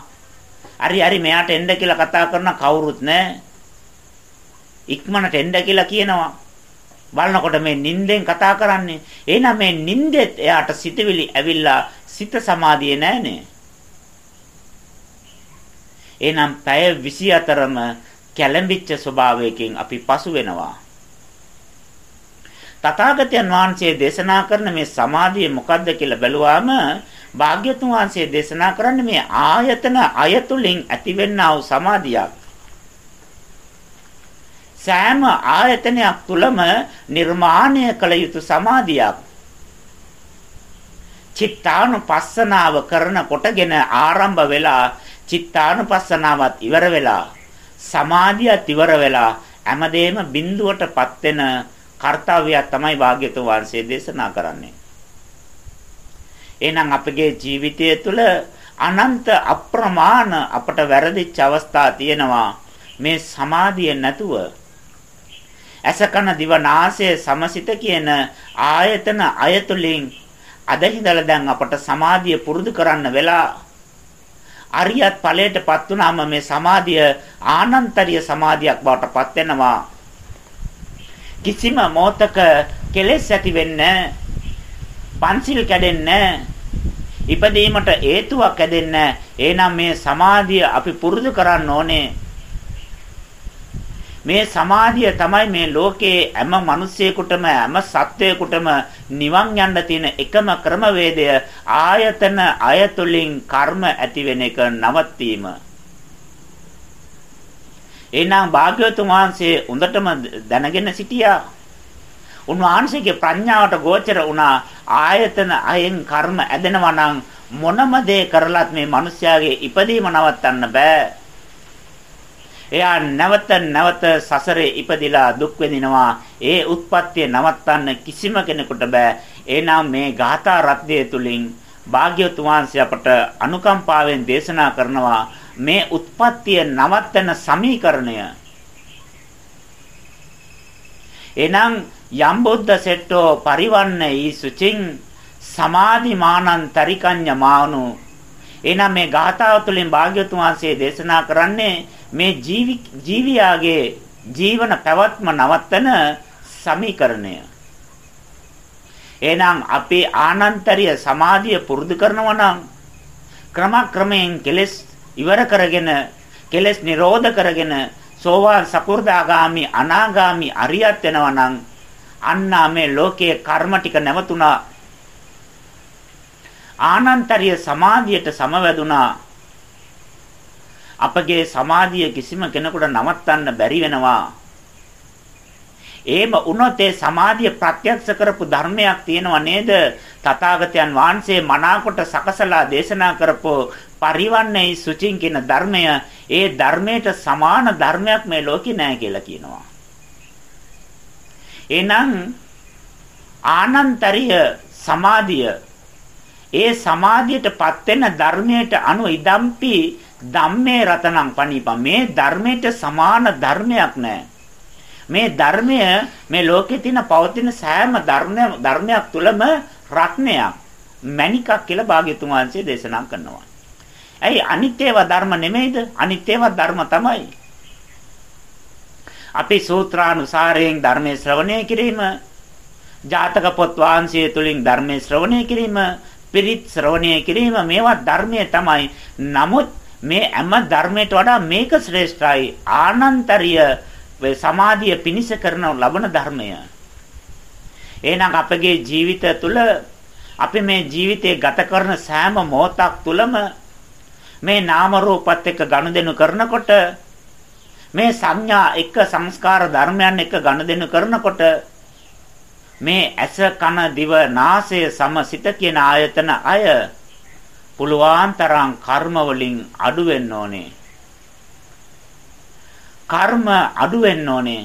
හරි හරි මෙයාට එන්න කියලා කතා කරන කවුරුත් නෑ. ඉක්මනට එන්න කියලා කියනවා. බලනකොට මේ නිින්දෙන් කතා කරන්නේ. එහෙනම් මේ නිින්දෙත් එයාට සිතවිලි ඇවිල්ලා සිත සමාධියේ නෑනේ. එහෙනම් පැය 24ම කැළඹිච්ච ස්වභාවයකින් අපි පසු වෙනවා. තථාගතයන් වහන්සේ දේශනා කරන මේ සමාධිය මොකද්ද කියලා බැලුවාම භාග්‍යතුන් වහන්සේ දේශනා කරන්නේ මේ ආයතන අයතුලින් ඇතිවෙනා වූ සමාධියක්. සෑම ආයතනයක් තුලම නිර්මාණය කළ යුතු සමාධියක් චිත්තානුපස්සනාව කරන කොටගෙන ආරම්භ වෙලා චිත්තානුපස්සනාවත් ඉවර වෙලා සමාධියත් ඉවර වෙලා හැමදේම බිඳුවටපත් වෙන කාර්යය තමයි භාග්‍යතුන් වහන්සේ දේශනා කරන්නේ. එහෙනම් අපගේ ජීවිතය තුළ අනන්ත අප්‍රමාණ අපට වැරදිච්ච අවස්ථා තියෙනවා මේ සමාධිය නැතුව අසකන දිවනාසය සමසිත කියන ආයතන අයතුලින් අද හිඳලා දැන් අපට සමාධිය පුරුදු කරන්න වෙලා අරියත් ඵලයටපත් වුනාම මේ සමාධිය ආනන්තරිය සමාධියක් බවට පත් වෙනවා. කිසිම මොහතක කෙලෙස් ඇති වෙන්නේ පන්සිල් කැඩෙන්නේ ඉපදීමට හේතුවක් ඇදෙන්නේ එහෙනම් මේ සමාධිය අපි පුරුදු කරන්න ඕනේ. මේ සමාධිය තමයි මේ ලෝකයේ හැම මිනිස්සෙකුටම හැම සත්වයකටම නිවන් යන්න තියෙන එකම ක්‍රමවේදය ආයතන අයතුලින් කර්ම ඇති වෙන එක නවත්වීම. එනම් භාග්‍යවතුන් වහන්සේ උඳටම දැනගෙන සිටියා. උන්වහන්සේගේ ප්‍රඥාවට ගෝචර වුණා ආයතන අයෙන් කර්ම ඇදෙනවා නම් මොනම දේ කරලත් මේ මිනිස්යාගේ ඉපදීම නවත්තන්න බෑ. එයා නැවත නැවත සසරේ ඉපදිලා දුක් විඳිනවා. ඒ උත්පත්තිය නවත්තන්න කිසිම කෙනෙකුට බෑ. එනම් මේ ගාථා රත්නය තුලින් භාග්‍යවතුන් වහන්සේ අපට අනුකම්පාවෙන් දේශනා කරනවා මේ උත්පත්තිය නවත්තන සමීකරණය. එනම් යම් බුද්ධ සෙට්ටෝ පරිවන්නේ සුචින් සමාධිමානං තරිකඤ්ඤ මානු එනම් මේ ගාථාව තුළින් භාග්‍යවතුන් වහන්සේ දේශනා කරන්නේ මේ ජීවි ජීවියාගේ ජීවන පැවැත්ම නවත්තන සමීකරණය. එහෙනම් අපේ ආනන්තරිය සමාධිය පුරුදු කරනවා නම් ක්‍රමක්‍රමයෙන් කෙලස් ඉවර කරගෙන කෙලස් නිරෝධ කරගෙන සෝවාන් සකු르දාගාමි අනාගාමි අරියත් වෙනවා නම් අන්න මේ ලෝකයේ කර්ම ටික නැවතුණා ආනන්තරිය සමාධියට සමවැදුනා අපගේ සමාධිය කිසිම කෙනෙකුට නවත්තන්න බැරි වෙනවා. එහෙම වුණොත් ඒ සමාධිය ප්‍රත්‍යක්ෂ කරපු ධර්මයක් තියෙනව නේද? තථාගතයන් වහන්සේ මනාකොට සකසලා දේශනා කරපු පරිවන්නේ සුචින් කියන ධර්මය ඒ ධර්මයට සමාන ධර්මයක් මේ ලෝකේ නැහැ කියලා කියනවා. එහෙනම් ආනන්තරිය සමාධිය ඒ සමාධියටපත් වෙන ධර්මයට අනුව ඉදම්පි ධම්මේ රතනං පණීපා මේ ධර්මයට සමාන ධර්මයක් නැහැ. මේ ධර්මය මේ ලෝකේ තියෙන පවතින සෑම ධර්මයක් තුළම රත්නයක් මණිකක් කියලා භාග්‍යතුන් වහන්සේ දේශනා කරනවා. ඇයි අනිත්‍යව ධර්ම නෙමෙයිද? අනිත්‍යව ධර්ම තමයි. අපි සූත්‍රානුසාරයෙන් ධර්මයේ ශ්‍රවණය කිරීම, ජාතක පොත් වහන්සේ තුලින් ධර්මයේ ශ්‍රවණය කිරීම, පිරිත් ශ්‍රවණය කිරීම මේවා ධර්මයේ තමයි. නමුත් මේ හැම ධර්මයට වඩා මේක ශ්‍රේෂ්ඨයි ආනන්තරිය සමාධිය පිනිස කරන ලබන ධර්මය. එහෙනම් අපගේ ජීවිතය තුළ අපි මේ ජීවිතේ ගත කරන සෑම මොහොතක් තුළම මේ නාම රූපත් එක්ක ගනුදෙනු කරනකොට මේ සංඥා එක සංස්කාර ධර්මයන් එක්ක ගනුදෙනු කරනකොට මේ ඇස කන දිව නාසය සම සිත කියන ආයතන අය පුළුවන් තරම් කර්ම වලින් අඩු වෙන්න ඕනේ. කර්ම අඩු වෙන්න ඕනේ.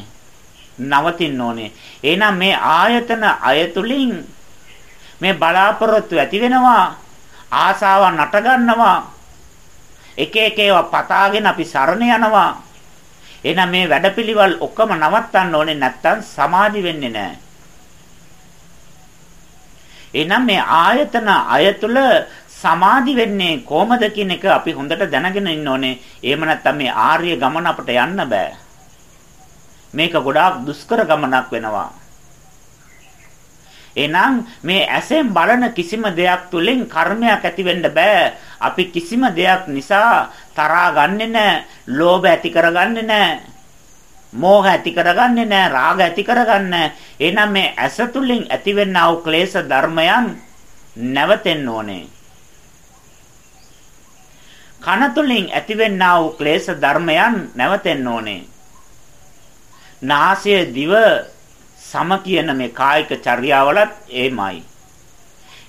නවතින්න ඕනේ. එහෙනම් මේ ආයතන අයතුලින් මේ බලාපොරොත්තු ඇති වෙනවා. ආසාව නට ගන්නවා. එක එක ඒවා පතාගෙන අපි සරණ යනවා. එහෙනම් මේ වැඩපිළිවෙල් ඔක්කොම නවත්තන්න ඕනේ නැත්තම් සමාධි වෙන්නේ නැහැ. එහෙනම් මේ ආයතන අයතුල සමාධි වෙන්නේ කොහමද කියන එක අපි හොඳට දැනගෙන ඉන්න ඕනේ. එහෙම නැත්නම් මේ ආර්ය ගමන අපට යන්න බෑ. මේක ගොඩාක් දුෂ්කර ගමනක් වෙනවා. එහෙනම් මේ ඇසෙන් බලන කිසිම දෙයක් තුලින් කර්මයක් ඇති වෙන්න බෑ. අපි කිසිම දෙයක් නිසා තරහා ගන්නෙ නෑ, ලෝභ ඇති කරගන්නෙ නෑ. මෝහ ඇති කරගන්නේ නෑ, රාග ඇති කරගන්නේ එහෙනම් මේ ඇස තුලින් ඇතිවෙනා වූ ක්ලේශ ධර්මයන් නැවතෙන්න ඕනේ. කන තුලින් ඇතිවෙනා වූ ක්ලේශ ධර්මයන් නැවතෙන්න ඕනේ. නාසය දිව සම කියන මේ කායික චර්යාවලත් එමයයි.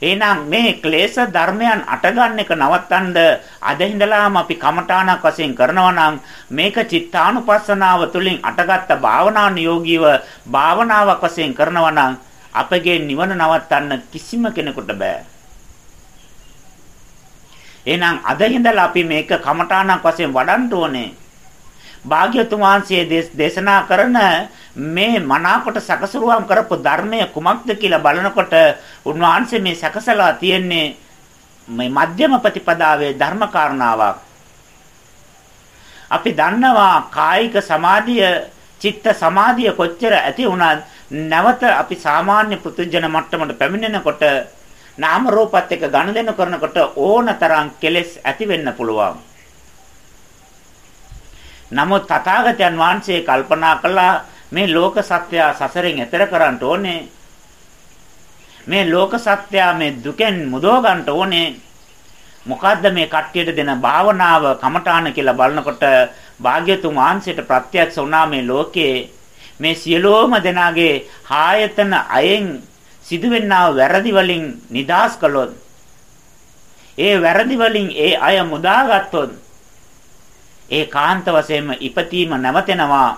එහෙනම් මේ ක්ලේශ ධර්මයන් අටගන්න එක නවත්තන්න අද ඉඳලාම අපි කමඨාණක් වශයෙන් කරනවා නම් මේක චිත්තානුපස්සනාව තුළින් අටගත්ත භාවනානුයෝගීව භාවනාවක් වශයෙන් කරනවා නම් අපගේ නිවන නවත්තන්න කිසිම කෙනෙකුට බෑ. එහෙනම් අද ඉඳලා අපි මේක කමඨාණක් වශයෙන් වඩන්න ඕනේ. භාග්‍යතුන් වහන්සේ දේශනා කරන මේ මනාකොට සකසරුවම් කරපු ධර්මය කුමක්ද කියලා බලනකොට උන්වහන්සේ මේ සකසලා තියෙන්නේ මේ මධ්‍යම ප්‍රතිපදාවේ ධර්ම කාරණාවක්. අපි දන්නවා කායික සමාධිය, චිත්ත සමාධිය කොච්චර ඇති වුණත් නැවත අපි සාමාන්‍ය පෘතුජන මට්ටමට පැමිණෙනකොට නාම රූපත් එක්ක ගනුදෙනු කරනකොට ඕනතරම් කෙලෙස් ඇති වෙන්න පුළුවන්. නමුත් තථාගතයන් වහන්සේ කල්පනා කළා මේ ලෝක සත්‍ය සසරෙන් එතර කරන්න ඕනේ. මේ ලෝක සත්‍ය මේ දුකෙන් මුදව ගන්න ඕනේ. මොකද්ද මේ කට්ටියට දෙන භාවනාව කමඨාන කියලා බලනකොට භාග්‍යතුන් වහන්සේට ප්‍රත්‍යක්ෂ වුණා මේ ලෝකේ මේ සියලෝම දෙනාගේ ආයතන අයෙන් සිදුවෙනා වැරදි වලින් නිදාස් කළොත් ඒ වැරදි වලින් ඒ අය මුදාගත්තොත් ඒ කාන්ත වශයෙන්ම ඉපතීම නැවතෙනවා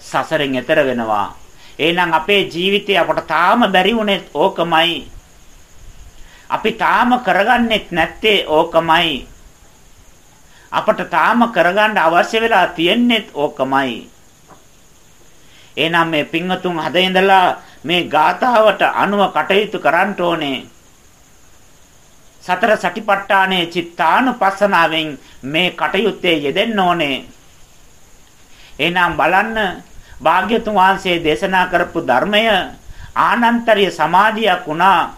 සසරෙන් එතර වෙනවා. එහෙනම් අපේ ජීවිතේ අපට තාම බැරි වුණේ ඕකමයි. අපි තාම කරගන්නෙත් නැත්තේ ඕකමයි. අපට තාම කරගන්න අවශ්‍ය වෙලා තියෙන්නේත් ඕකමයි. එහෙනම් මේ පින්වතුන් හද ඉඳලා මේ ගාථාවට අනුව කටයුතු කරන්න ඕනේ. සතර සටිපට්ඨානයේ චිත්තානුපස්සනාවෙන් මේ කටයුත්තේ යෙදෙන්න ඕනේ. එහෙනම් බලන්න භාග්‍යතුන් වහන්සේ දේශනා කරපු ධර්මය ආනන්තරිය සමාධියක් වුණා.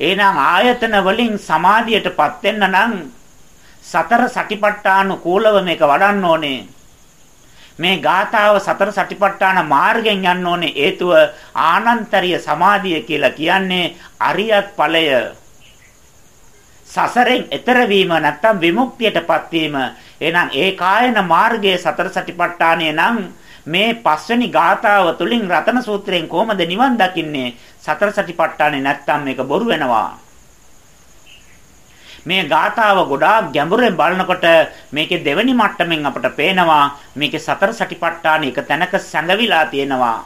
එහෙනම් ආයතන වලින් සමාධියටපත් වෙන්න නම් සතර සටිපට්ඨානුකූලව මේක වඩන්න ඕනේ. මේ ගාථාව සතර සටිපට්ඨාන මාර්ගයෙන් යන්න ඕනේ හේතුව ආනන්තරිය සමාධිය කියලා කියන්නේ අරියත් ඵලය. සසරෙන් එතර වීම නැත්තම් විමුක්තියටපත් වීම. එහෙනම් ඒ කායන මාර්ගයේ සතර සටිපට්ඨානය නම් මේ පස්වෙනි ගාථාව තුලින් රතන සූත්‍රයෙන් කොහොමද නිවන් දකින්නේ? සතර සටිපට්ඨානේ නැත්තම් මේක බොරු වෙනවා. මේ ගාථාව ගොඩාක් ගැඹුරෙන් බලනකොට මේකේ දෙවෙනි මට්ටමින් අපට පේනවා මේකේ සතර සටිපට්ඨාන එක තැනක සැඟවිලා තියෙනවා.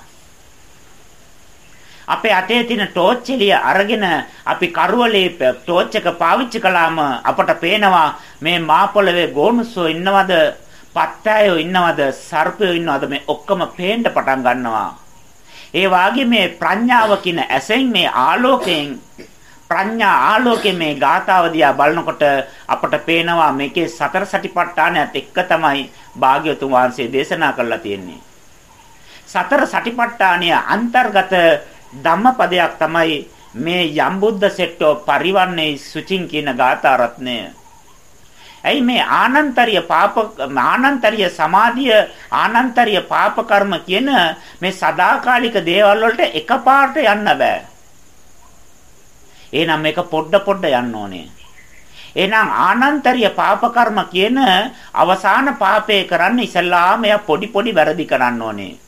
අපේ අතේ තියෙන ටෝච් එළිය අරගෙන අපි කරවලේ ටෝච් එක පාවිච්චි කළාම අපට පේනවා මේ මාපොළවේ ගෝනුස්සෝ ඉන්නවද පත්තෑයෝ ඉන්නවද සර්පයෝ ඉන්නවද මේ ඔක්කොම පේන්න පටන් ගන්නවා. ඒ වාගේ මේ ප්‍රඥාව කියන ඇසෙන් මේ ආලෝකයෙන් ප්‍රඥා ආලෝකයේ මේ ගාථාව දිහා බලනකොට අපට පේනවා මේකේ සතර සටිපට්ඨානයත් එක්ක තමයි භාග්‍යවතුන් වහන්සේ දේශනා කරලා තියෙන්නේ. සතර සටිපට්ඨානය අන්තර්ගත ධම්මපදයක් තමයි මේ යම්බුද්ධ සෙට්ටෝ පරිවන්නේ සුචින් කියන ගාථා රත්නය. ඇයි මේ ආනන්තරිය පාප ආනන්තරිය සමාධිය ආනන්තරිය පාප කර්ම කියන මේ සදාකාලික දේවල් වලට එකපාරට යන්න බෑ. එහෙනම් මේක පොඩ පොඩ යන්න ඕනේ. එහෙනම් ආනන්තරිය පාප කර්ම කියන අවසාන පාපේ කරන්න ඉස්සල්ලාම එයා පොඩි පොඩි වැරදි කරන්න ඕනේ.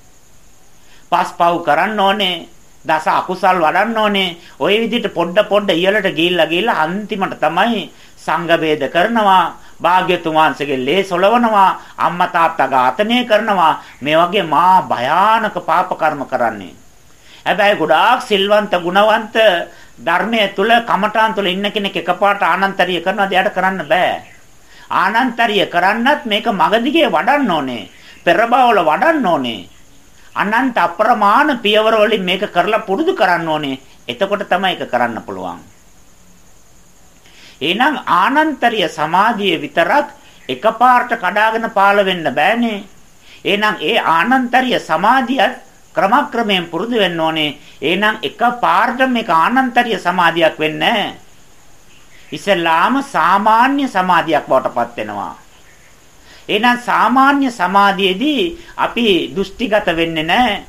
පස්පව් කරන්න ඕනේ. දස අකුසල් වඩන්න ඕනේ. ওই විදිහට පොඩ පොඩ ඉහළට ගිහිල්ලා ගිහිල්ලා අන්තිමට තමයි සංඝ වේද කරනවා. භාග්‍යතුන් වහන්සේගේ ලේ සොලවනවා අම්මා තාත්තා ඝාතනය කරනවා මේ වගේ මා භයානක පාප කර්ම කරන්නේ හැබැයි ගොඩාක් සිල්වන්ත ගුණවන්ත ධර්මයේ තුල කමඨාන් තුල ඉන්න කෙනෙක් එකපාරට ආනන්තරිය කරනවාද එයාට කරන්න බෑ. ආනන්තරිය කරන්නත් මේක මගදිගේ වඩන්න ඕනේ. පෙරබවල වඩන්න ඕනේ. අනන්ත අප්‍රමාණ පියවර වලින් මේක කරලා පුරුදු කරන්න ඕනේ. එතකොට තමයි ඒක කරන්න පුළුවන්. එහෙනම් ආනන්තරිය සමාධිය විතරක් එකපාරට කඩාගෙන පාළ වෙන්න බෑනේ. එහෙනම් ඒ ආනන්තරිය සමාධියත් ක්‍රමක්‍රමයෙන් පුරුදු වෙන්න ඕනේ. එහෙනම් එක පාරට මේක ආනන්තරිය සමාධියක් වෙන්නේ ඉස්සෙල්ලාම සාමාන්‍ය සමාධියක් බවට පත් වෙනවා. එහෙනම් සාමාන්‍ය සමාධියේදී අපි දෘෂ්ටිගත වෙන්නේ නැහැ.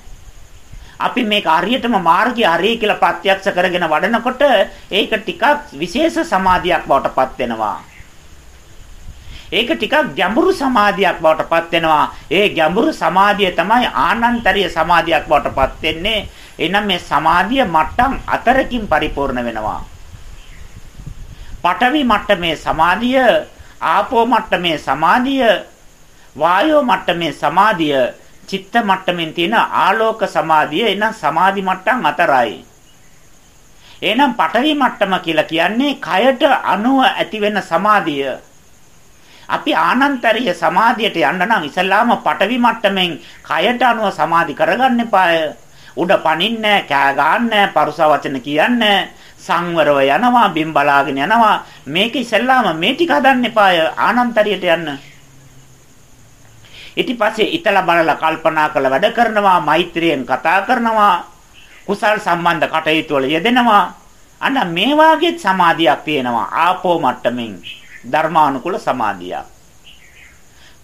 අපි මේක හරියටම මාර්ගය හරිය කියලා ප්‍රත්‍යක්ෂ කරගෙන වඩනකොට ඒක ටිකක් විශේෂ සමාධියක් බවට පත් වෙනවා. ඒක ටිකක් ගැඹුරු සමාධියක් බවට පත් වෙනවා. ඒ ගැඹුරු සමාධිය තමයි ආනන්තරීය සමාධියක් බවට පත් වෙන්නේ. එනම් මේ සමාධිය මට්ටම් අතරකින් පරිපූර්ණ වෙනවා. පඨවි මට්ටමේ සමාධිය, ආපෝ මට්ටමේ සමාධිය, වායෝ මට්ටමේ සමාධිය, චිත්ත මට්ටමින් තියෙන ආලෝක සමාධිය එනම් සමාධි මට්ටම් අතරයි. එහෙනම් පඨවි මට්ටම කියලා කියන්නේ කයට අනුව ඇති වෙන සමාධිය. අපි ආනන්තරීය සමාධියට යන්න නම් ඉස්සලාම පඨවි මට්ටමින් කයට අනුව සමාධි කරගන්න එපාය. උඩ පනින්නේ කෑ ගන්නෑ පරුස වචන කියන්නේ සංවරව යනවා බිම් බලාගෙන යනවා. මේක ඉස්සල්ලාම මේ ටික හදන්න එපාය ආනන්තරියට යන්න. ඊට පස්සේ ඉතලා බලලා කල්පනා කරලා වැඩ කරනවා මෛත්‍රියෙන් කතා කරනවා කුසල් සම්බන්ධ කටයුතු වල යෙදෙනවා. අන්න මේ වාගේ සමාධියක් තියෙනවා ආපෝ මට්ටමින්. ධර්මානුකූල සමාධියක්.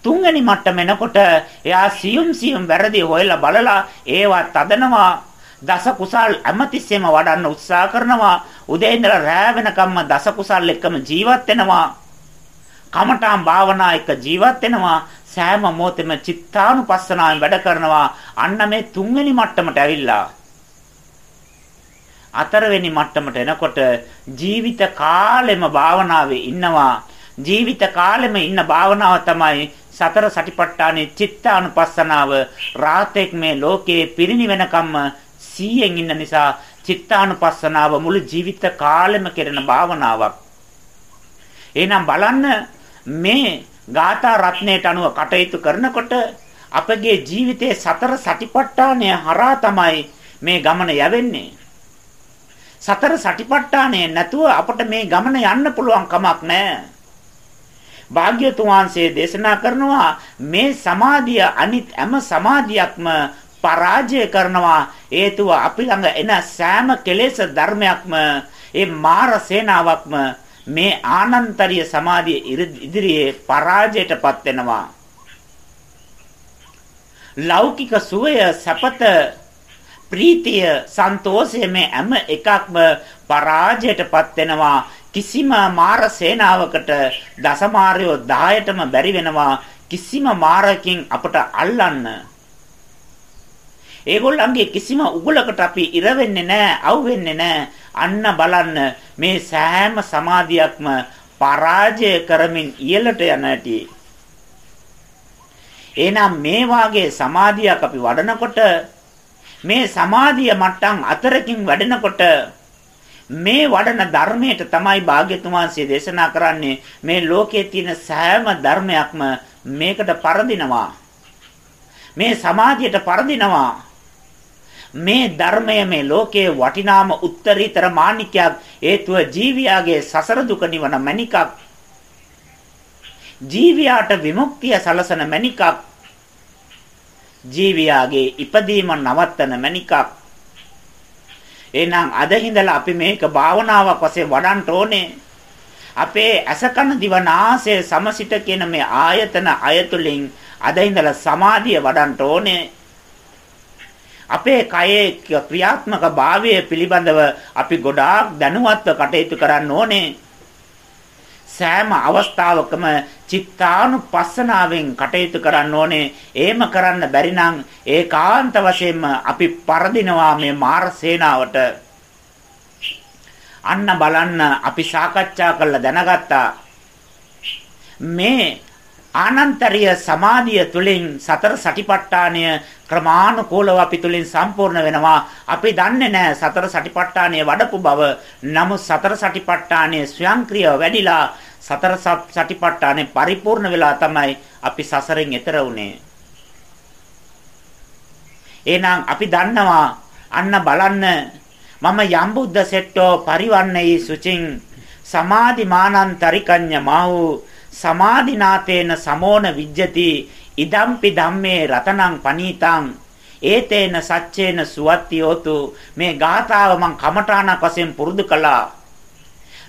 තුන්වෙනි මට්ටම එනකොට එයා සියුම් සියුම් වැරදි හොයලා බලලා ඒවා තදනවා දස කුසල් හැමතිස්සෙම වඩන්න උත්සාහ කරනවා උදේ ඉඳලා රෑ වෙනකම්ම දස කුසල් එක්කම ජීවත් වෙනවා. කමඨාම් භාවනා එක ජීවත් වෙනවා සෑම මොහොතෙම චිත්තානුපස්සනාවෙන් වැඩ කරනවා. අන්න මේ තුන්වෙනි මට්ටමට ඇවිල්ලා. හතරවෙනි මට්ටමට එනකොට ජීවිත කාලෙම භාවනාවේ ඉන්නවා. ජීවිත කාලෙම ඉන්න භාවනාව තමයි සතර සටිපට්ඨානේ චිත්තානුපස්සනාව රාතෙක් මේ ලෝකේ පිරිනිවෙනකම්ම 100න් ඉන්න නිසා චිත්තානුපස්සනාව මුළු ජීවිත කාලෙම කෙරෙන භාවනාවක්. එහෙනම් බලන්න මේ ගාථා රත්නයට අනුව කටයුතු කරනකොට අපගේ ජීවිතයේ සතර සටිපට්ඨානය හරහා තමයි මේ ගමන යවෙන්නේ. සතර සටිපට්ඨානය නැතුව අපට මේ ගමන යන්න පුළුවන් කමක් නැහැ. භාග්‍යතුන් වහන්සේ දේශනා කරනවා මේ සමාධිය අනිත් හැම සමාධියක්ම පරාජය කරනවා. හේතුව අපි ළඟ එන සෑම කෙලෙස් ධර්මයක්ම ඒ මාර සේනාවක්ම මේ ආනන්තරීය සමාධිය ඉදිරියේ පරාජයටපත් වෙනවා. ලෞකික සුවය සපත ප්‍රීතිය සන්තෝෂය මේ හැම එකක්ම පරාජයටපත් වෙනවා. කිසිම මාර සේනාවකට දසමාරයෝ 10ටම බැරි වෙනවා කිසිම මාරකින් අපට අල්ලන්න. ඒගොල්ලන්ගේ කිසිම උගලකට අපි ඉර වෙන්නේ නැහැ, අවු වෙන්නේ නැහැ. අන්න බලන්න මේ සෑම සමාධියක්ම පරාජය කරමින් ඉහළට යන ඇටි. එහෙනම් මේ වාගේ සමාධියක් අපි වඩනකොට මේ සමාධිය මට්ටම් අතරකින් වැඩෙනකොට මේ වඩන ධර්මයට තමයි භාග්‍යතුන් වහන්සේ දේශනා කරන්නේ. මේ ලෝකයේ තියෙන සෑම ධර්මයක්ම මේකට පරදිනවා. මේ සමාධියට පරදිනවා. මේ ධර්මය මේ ලෝකයේ වටිනාම උත්තරීතර මාණිකයක් හේතුව ජීවියාගේ සසර දුක නිවන මණිකක්. ජීවියාට විමුක්තිය සලසන මණිකක්. ජීවියාගේ ඉපදීම නවත්තන මණිකක්. එහෙනම් අද හිඳලා අපි මේක භාවනාවක් වශයෙන් වඩන්න ඕනේ. අපේ අසකන දිවනාසය සමසිත කියන මේ ආයතන අයතුලින් අද හිඳලා සමාධිය වඩන්න ඕනේ. අපේ කයේ ක්‍රියාත්මක භාවය පිළිබඳව අපි ගොඩාක් දැනුවත්ව කටයුතු කරන්න ඕනේ. සෑම අවස්ථාවකම චිත්තානුපස්සනාවෙන් කටයුතු කරන්න ඕනේ. එහෙම කරන්න බැරි නම් ඒකාන්ත වශයෙන්ම අපි පරදිනවා මේ මාර සේනාවට. අන්න බලන්න අපි සාකච්ඡා කරලා දැනගත්තා මේ ආනන්තරීය සමාධිය තුළින් සතර සටිපට්ඨානය ක්‍රමානුකූලව අපි තුළින් සම්පූර්ණ වෙනවා. අපි දන්නේ නැහැ සතර සටිපට්ඨානය වඩපු බව. නමුත් සතර සටිපට්ඨානය ස්වයංක්‍රීයව වැඩිලා සතර සටිපට්ඨානය පරිපූර්ණ වෙලා තමයි අපි සසරෙන් එතර වුනේ. එහෙනම් අපි දන්නවා අන්න බලන්න මම යම් බුද්ධ සෙට්ටෝ පරිවන්නයි සුචින් සමාධි මානන්තරිකඤ්ඤ මාහු සමාධිනාතේන සමෝන විජ්ජති ඉදම්පි ධම්මේ රතනං පනීතං ඒතේන සච්චේන සුවත්තියෝතු මේ ගාථාව මං කමඨාණක් වශයෙන් පුරුදු කළා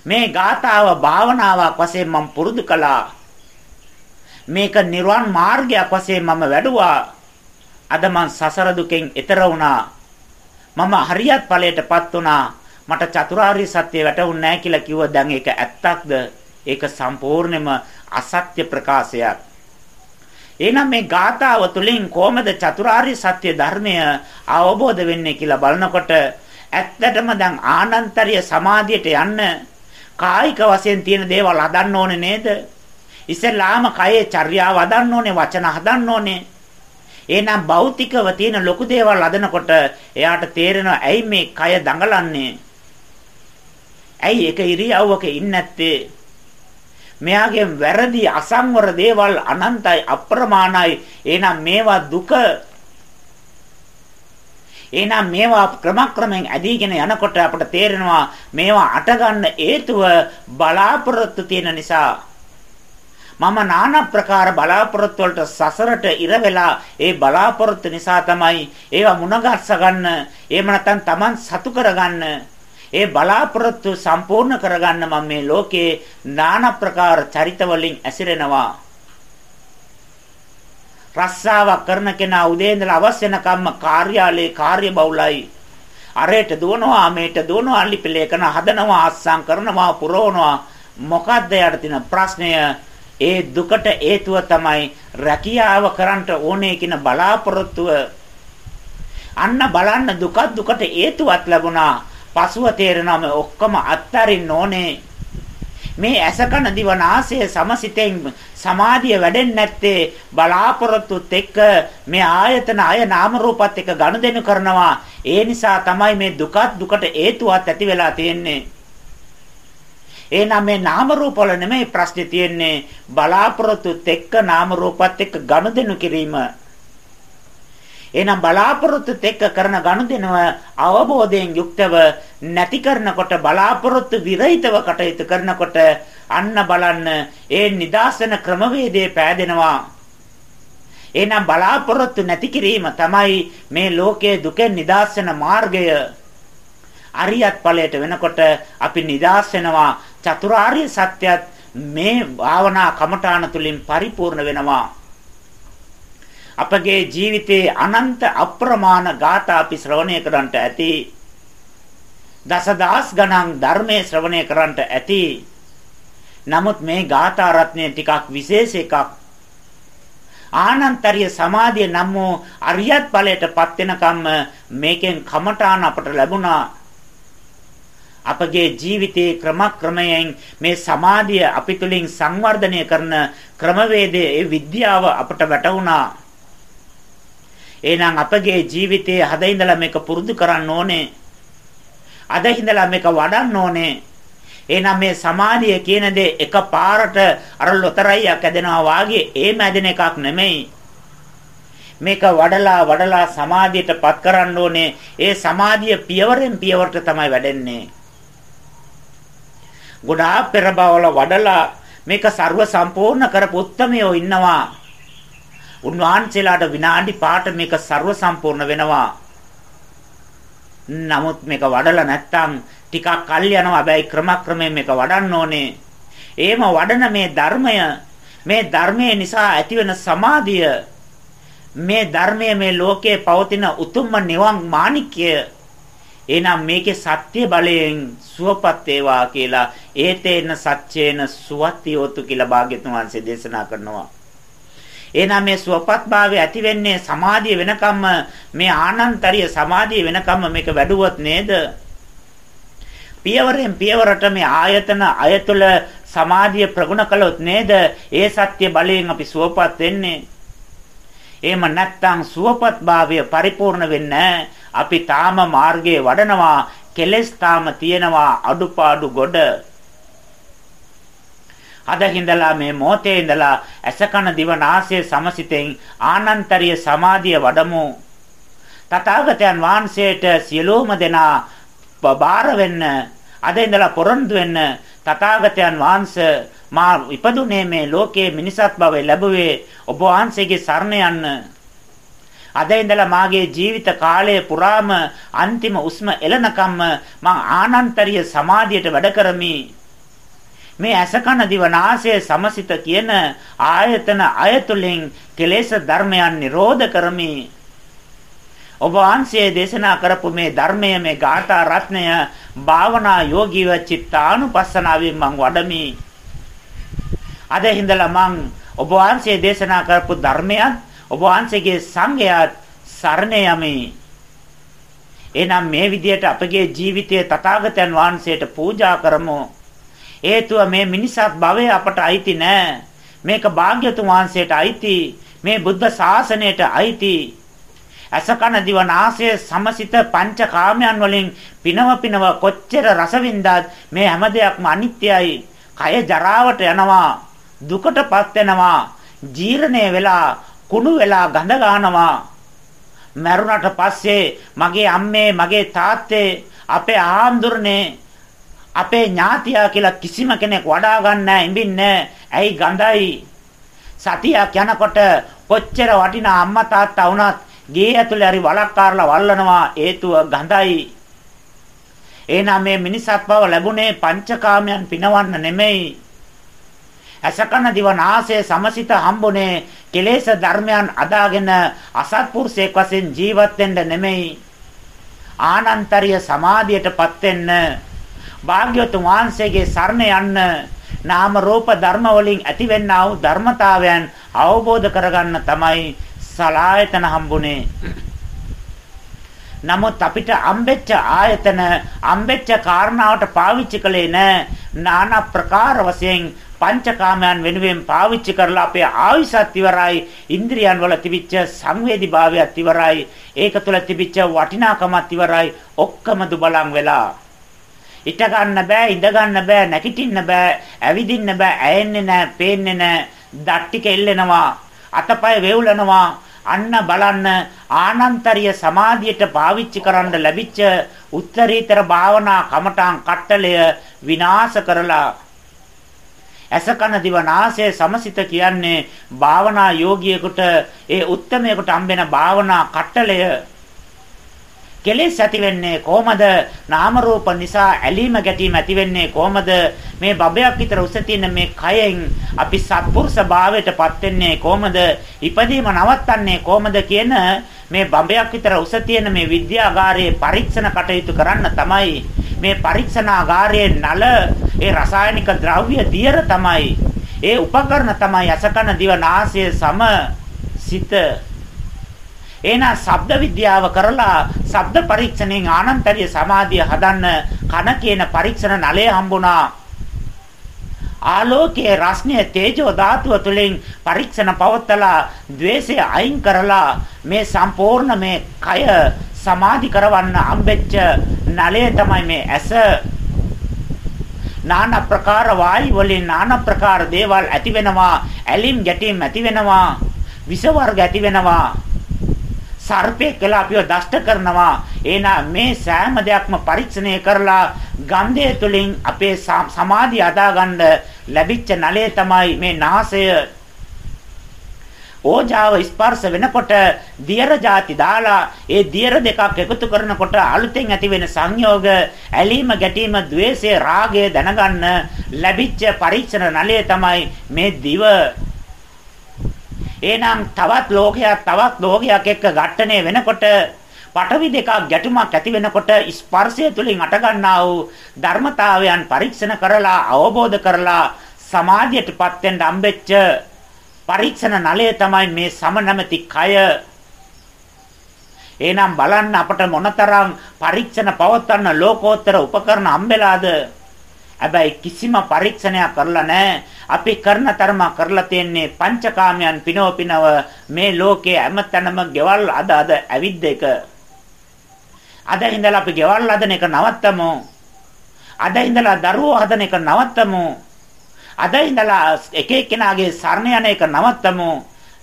මේ ගාථාව භාවනාවක් වශයෙන් මම පුරුදු කළා. මේක නිර්වාණ මාර්ගයක් වශයෙන් මම වැඩුවා. අද මං සසර දුකෙන් එතර වුණා. මම හරියත් ඵලයටපත් වුණා. මට චතුරාර්ය සත්‍ය වැටහුන්නේ නැහැ කියලා කිව්ව දැන් ඒක ඇත්තක්ද? ඒක සම්පූර්ණයෙන්ම අසත්‍ය ප්‍රකාශයක්. එහෙනම් මේ ගාථාව තුළින් කොහොමද චතුරාර්ය සත්‍ය ධර්මය අවබෝධ වෙන්නේ කියලා බලනකොට ඇත්තටම දැන් ආනන්තරිය සමාධියට යන්න කායික වශයෙන් තියෙන දේවල් හදන්න ඕනේ නේද? ඉස්සෙල්ලාම කයේ චර්යාව හදන්න ඕනේ, වචන හදන්න ඕනේ. එහෙනම් භෞතිකව තියෙන ලොකු දේවල් හදනකොට එයාට තේරෙනවා ඇයි මේ කය දඟලන්නේ? ඇයි එක ඉරියව්වක ඉන්නේ නැත්තේ? මෙයාගේ වැරදි අසංවර දේවල් අනන්තයි අප්‍රමාණයි. එහෙනම් මේවා දුක. එහෙනම් මේවා ක්‍රමක්‍රමයෙන් ඇදීගෙන යනකොට අපට තේරෙනවා මේවා අටගන්න හේතුව බලාපොරොත්තු තියෙන නිසා. මම নানা ප්‍රකාර බලාපොරොත්තු වලට සසරට ඉර වෙලා ඒ බලාපොරොත්තු නිසා තමයි ඒවා මුණගස්ස ගන්න එහෙම නැත්නම් Taman සතු කරගන්න ඒ බලාපොරොත්තු සම්පූර්ණ කරගන්න මම මේ ලෝකේ নানা ප්‍රකාර චරිත වලින් ඇසිරෙනවා. රස්සාවක් කරන කෙනා උදේ ඉඳලා අවශ්‍ය නැකම්ම කාර්යාලයේ කාර්ය බහුලයි. අරයට දුවනවා මේට දුවනවා අල්ලිපිලේ කරන හදනවා අස්සම් කරනවා පුරවනවා මොකද්ද යට තියෙන ප්‍රශ්නය ඒ දුකට හේතුව තමයි රැකියාව කරන්න ඕනේ කියන බලාපොරොත්තුව අන්න බලන්න දුක දුකට හේතුවක් ලැබුණා පසුව තේරෙනවා මේ ඔක්කොම අත්තරින්න ඕනේ. මේ ඇසකන දිවනාසය සමසිතෙන් සමාධිය වැඩෙන්නේ නැත්තේ බලාපොරොත්තුත් එක්ක මේ ආයතන අය නාම රූපත් එක්ක ගනුදෙනු කරනවා. ඒ නිසා තමයි මේ දුකත් දුකට හේතුවත් ඇති වෙලා තියෙන්නේ. එහෙනම් මේ නාම රූප වල නෙමෙයි ප්‍රශ්නේ තියෙන්නේ බලාපොරොත්තුත් එක්ක නාම රූපත් එක්ක ගනුදෙනු කිරීම. එහෙනම් බලාපොරොත්තුත් එක්ක කරන ගනුදෙනුව අවබෝධයෙන් යුක්තව නැති කරනකොට බලාපොරොත්තු විරහිතව කටයුතු කරනකොට අන්න බලන්න ඒ නිදාසන ක්‍රමවේදයේ පෑදෙනවා. එහෙනම් බලාපොරොත්තු නැති කිරීම තමයි මේ ලෝකයේ දුකෙන් නිදාසන මාර්ගය. අරියත් ඵලයට වෙනකොට අපි නිදාස් වෙනවා චතුරාර්ය සත්‍යත් මේ භාවනා කමඨාන තුලින් පරිපූර්ණ වෙනවා. අපගේ ජීවිතයේ අනන්ත අප්‍රමාණ ગાථා අපි ශ්‍රවණය කරන්නට ඇති. දසදහස් ගණන් ධර්මයේ ශ්‍රවණය කරන්නට ඇති. නමුත් මේ ગાථා රත්නය ටිකක් විශේෂ එකක්. ආනන්තරිය සමාධිය නම් වූ අරියත් ඵලයටපත් වෙනකම්ම මේකෙන් කමඨාන අපට ලැබුණා. අපගේ ජීවිතයේ ක්‍රමක්‍රමයෙන් මේ සමාධිය අපි තුලින් සංවර්ධනය කරන ක්‍රමවේදයේ ඒ විද්‍යාව අපට වැටහුණා. එහෙනම් අපගේ ජීවිතයේ හද ඉඳලා මේක පුරුදු කරන්න ඕනේ. අද ඉඳලා මේක වඩන්න ඕනේ. එහෙනම් මේ සමාධිය කියන දේ එකපාරට අර ලොතරයියක් ඇදෙනවා වාගේ ඒම ඇදෙන එකක් නෙමෙයි. මේක වඩලා වඩලා සමාධියටපත් කරන්න ඕනේ. ඒ සමාධිය පියවරෙන් පියවරට තමයි වැඩෙන්නේ. ගොඩාක් පෙර බවල වඩලා මේක ਸਰව සම්පූර්ණ කරපු උත්මයෝ ඉන්නවා. උන්වහන්සේලාට විනාඩි පාට මේක ਸਰව සම්පූර්ණ වෙනවා. නමුත් මේක වඩලා නැත්තම් ටිකක් කල් යනවා. හැබැයි ක්‍රමක්‍රමයෙන් මේක වඩන්න ඕනේ. එහෙම වඩන මේ ධර්මය මේ ධර්මයේ නිසා ඇතිවෙන සමාධිය මේ ධර්මයේ මේ ලෝකයේ පවතින උතුම්ම නිවන් මාණික්‍ය එහෙනම් මේකේ සත්‍ය බලයෙන් සුවපත් වේවා කියලා ඒතේන සත්‍යේන සුවත්තියෝතු කියලා භාග්‍යතුන් වහන්සේ දේශනා කරනවා එහෙනම් මේ සුවපත්භාවය ඇති වෙන්නේ සමාධිය වෙනකම්ම මේ ආනන්තරිය සමාධිය වෙනකම්ම මේක වැඩුවොත් නේද? පියවරෙන් පියවරට මේ ආයතන අයතුල සමාධිය ප්‍රගුණ කළොත් නේද? ඒ සත්‍ය බලයෙන් අපි සුවපත් වෙන්නේ. එහෙම නැත්නම් සුවපත්භාවය පරිපූර්ණ වෙන්නේ අපි තාම මාර්ගයේ වඩනවා කෙලස් තාම තියෙනවා අඩුපාඩු ගොඩ අදහින්දලා මේ මොහොතේ ඉඳලා ඇසකන දිවනාසය සමසිතෙන් ආනන්තරිය සමාධිය වඩමු. තථාගතයන් වහන්සේට සියලුම දෙනා බාර වෙන්න අද ඉඳලා පොරොන්දු වෙන්න තථාගතයන් වහන්සේ මා ඉපදුනේ මේ ලෝකයේ මිනිසත් භවය ලැබුවේ ඔබ වහන්සේගේ සරණ යන්න. අද ඉඳලා මාගේ ජීවිත කාලය පුරාම අන්තිම උස්ම එළනකම්ම මං ආනන්තරිය සමාධියට වැඩ කරමි. මේ ඇසකන දිවනාසය සමසිත කියන ආයතන අයතුලින් කෙලෙස් ධර්මයන් නිරෝධ කරමි. ඔබ වහන්සේ දේශනා කරපු මේ ධර්මය මේ ගාථා රත්නය භාවනා යෝගීව චිත්තානුපස්සනාවෙන් මං වඩමි. අද හිඳලා මං ඔබ වහන්සේ දේශනා කරපු ධර්මයත් ඔබ වහන්සේගේ සංඝයාත් සරණ යමි. එනම් මේ විදියට අපගේ ජීවිතයේ තථාගතයන් වහන්සේට පූජා කරමු. හේතුව මේ මිනිසත් භවය අපට අයිති නෑ. මේක භාග්‍යතුන් වහන්සේට අයිති. මේ බුද්ධ ශාසනයට අයිති. අසකන දිවනාසය සමසිත පංචකාමයන් වලින් පිනව පිනව කොච්චර රසවින්දාත් මේ හැම දෙයක්ම අනිත්‍යයි. කය ජරාවට යනවා. දුකටපත් වෙනවා. ජීර්ණය වෙලා කුණු වෙලා ගඳ ගන්නවා. මරුණට පස්සේ මගේ අම්මේ මගේ තාත්තේ අපේ ආම්දුරනේ අපේ ඥාතියා කියලා කිසිම කෙනෙක් වඩා ගන්න නැහැ ඉඹින්නේ. ඇයි ගඳයි? සතියක් යනකොට කොච්චර වටිනා අම්මා තාත්තා වුණත් ගේ ඇතුලේ හරි වලක් කාරලා වල්ලනවා හේතුව ගඳයි. එහෙනම් මේ මිනිසත් බව ලැබුණේ පංචකාමයන් පිනවන්න නෙමෙයි. අසකන දිවනාසය සමසිත හම්බුනේ කෙලෙස් ධර්මයන් අදාගෙන අසත්පුරුෂයෙක් වශයෙන් ජීවත් වෙන්න නෙමෙයි. ආනන්තරිය සමාධියටපත් වෙන්න භාග්‍යවතුන් වහන්සේගේ සරණ යන්න නාම රූප ධර්ම වලින් ඇතිවෙනා වූ ධර්මතාවයන් අවබෝධ කරගන්න තමයි සලායතන හම්බුනේ. නමුත් අපිට අම්බෙච්ච ආයතන අම්බෙච්ච කාරණාවට පාවිච්චි කළේ නැහැ. নানা ප්‍රකාර වශයෙන් පංචකාමයන් වෙනුවෙන් පාවිච්චි කරලා අපේ ආයසත් ඉවරයි ඉන්ද්‍රියන් වල තිබිච්ච සංවේදීභාවයත් ඉවරයි ඒක තුළ තිබිච්ච වටිනාකමත් ඉවරයි ඔක්කොම දුබලන් වෙලා ඉට ගන්න බෑ ඉඳ ගන්න බෑ නැගිටින්න බෑ ඇවිදින්න බෑ ඇයෙන්නේ නෑ පේන්නේ නෑ. දට්ටි කෙල්ලෙනවා අතපය වේවුලනවා. අන්න බලන්න ආනන්තරිය සමාධියට පාවිච්චි කරන්න ලැබිච්ච උත්තරීතර භාවනා කමඨාන් කට්ටලය විනාශ කරලා අසකන දිවනාසය සමසිත කියන්නේ භාවනා යෝගියෙකුට ඒ උත්තමයෙකුට හම්බෙන භාවනා කට්ටලය. කෙලෙස් ඇති වෙන්නේ කොහමද? නාම රූප නිසා ඇලීම ගැටීම ඇති වෙන්නේ කොහමද? මේ බබයක් විතර උස තියෙන මේ කයෙන් අපි සත්පුරුෂ භාවයටපත් වෙන්නේ කොහමද? ඉපදීම නවත්තන්නේ කොහමද කියන මේ බබයක් විතර උස තියෙන මේ විද්‍යාගාරයේ පරීක්ෂණ කටයුතු කරන්න තමයි මේ පරීක්ෂණාගාරයේ නල ඒ රසායනික ද්‍රව්‍ය දියර තමයි ඒ උපකරණ තමයි අසකන දිව නාසය සම සිත එහෙනම් ශබ්ද විද්‍යාව කරලා ශබ්ද පරීක්ෂණයෙන් ආනන්තරිය සමාධිය හදන්න කන කියන පරීක්ෂණ නලය හම්බුණා. ආලෝකයේ රස්නේ තේජෝ ධාතුව තුළින් පරීක්ෂණ පවත්තලා द्वේෂය අයින් කරලා මේ සම්පූර්ණ මේ කය සමාධි කරවන්න හම්බෙච්ච නලය තමයි මේ ඇස নানা ප්‍රකාර වායු වලින් নানা ප්‍රකාර දේවල් ඇති වෙනවා ඇලිම් ගැටීම් ඇති වෙනවා විස වර්ග ඇති වෙනවා සර්පයෙක් කියලා අපිව දෂ්ට කරනවා. එහෙනම් මේ සෑම දෙයක්ම පරීක්ෂණය කරලා ගන්ධය තුලින් අපේ සමාධිය අදාගන්න ලැබිච්ච නලය තමයි මේ නාසය ඕජාව ස්පර්ශ වෙනකොට දියර જાති දාලා ඒ දියර දෙකක් එකතු කරනකොට අලුතෙන් ඇති වෙන සංයෝග ඇලීම ගැටීම द्वේෂය රාගය දැනගන්න ලැබිච්ච පරීක්ෂණ නලය තමයි මේ දිව එහෙනම් තවත් ලෝකයක් තවත් ලෝකයක් එක්ක ඝට්ටණය වෙනකොට පටවි දෙකක් ගැටුමක් ඇති වෙනකොට ස්පර්ශය තුලින් අටගන්නා වූ ධර්මතාවයන් පරීක්ෂණ කරලා අවබෝධ කරලා සමාධියටපත් වෙන්න හම්බෙච්ච පරීක්ෂණ නලය තමයි මේ සම නැමැති කය එහෙනම් බලන්න අපට මොනතරම් පරීක්ෂණ පවත්වන්න ලෝකෝත්තර උපකරණ හම්බෙලාද හැබැයි කිසිම පරීක්ෂණයක් කරලා නැහැ. අපි කරන තරම කරලා තියෙන්නේ පංචකාමයන් පිනව පිනව මේ ලෝකයේ හැමතැනම ගෙවල් අද අද ඇවිද්ද එක. අද ඉඳලා අපි ගෙවල් හදන එක නවත්තමු. අද ඉඳලා දරුවෝ හදන එක නවත්තමු. අද ඉඳලා එක එක්කෙනාගේ සරණ යන එක නවත්තමු.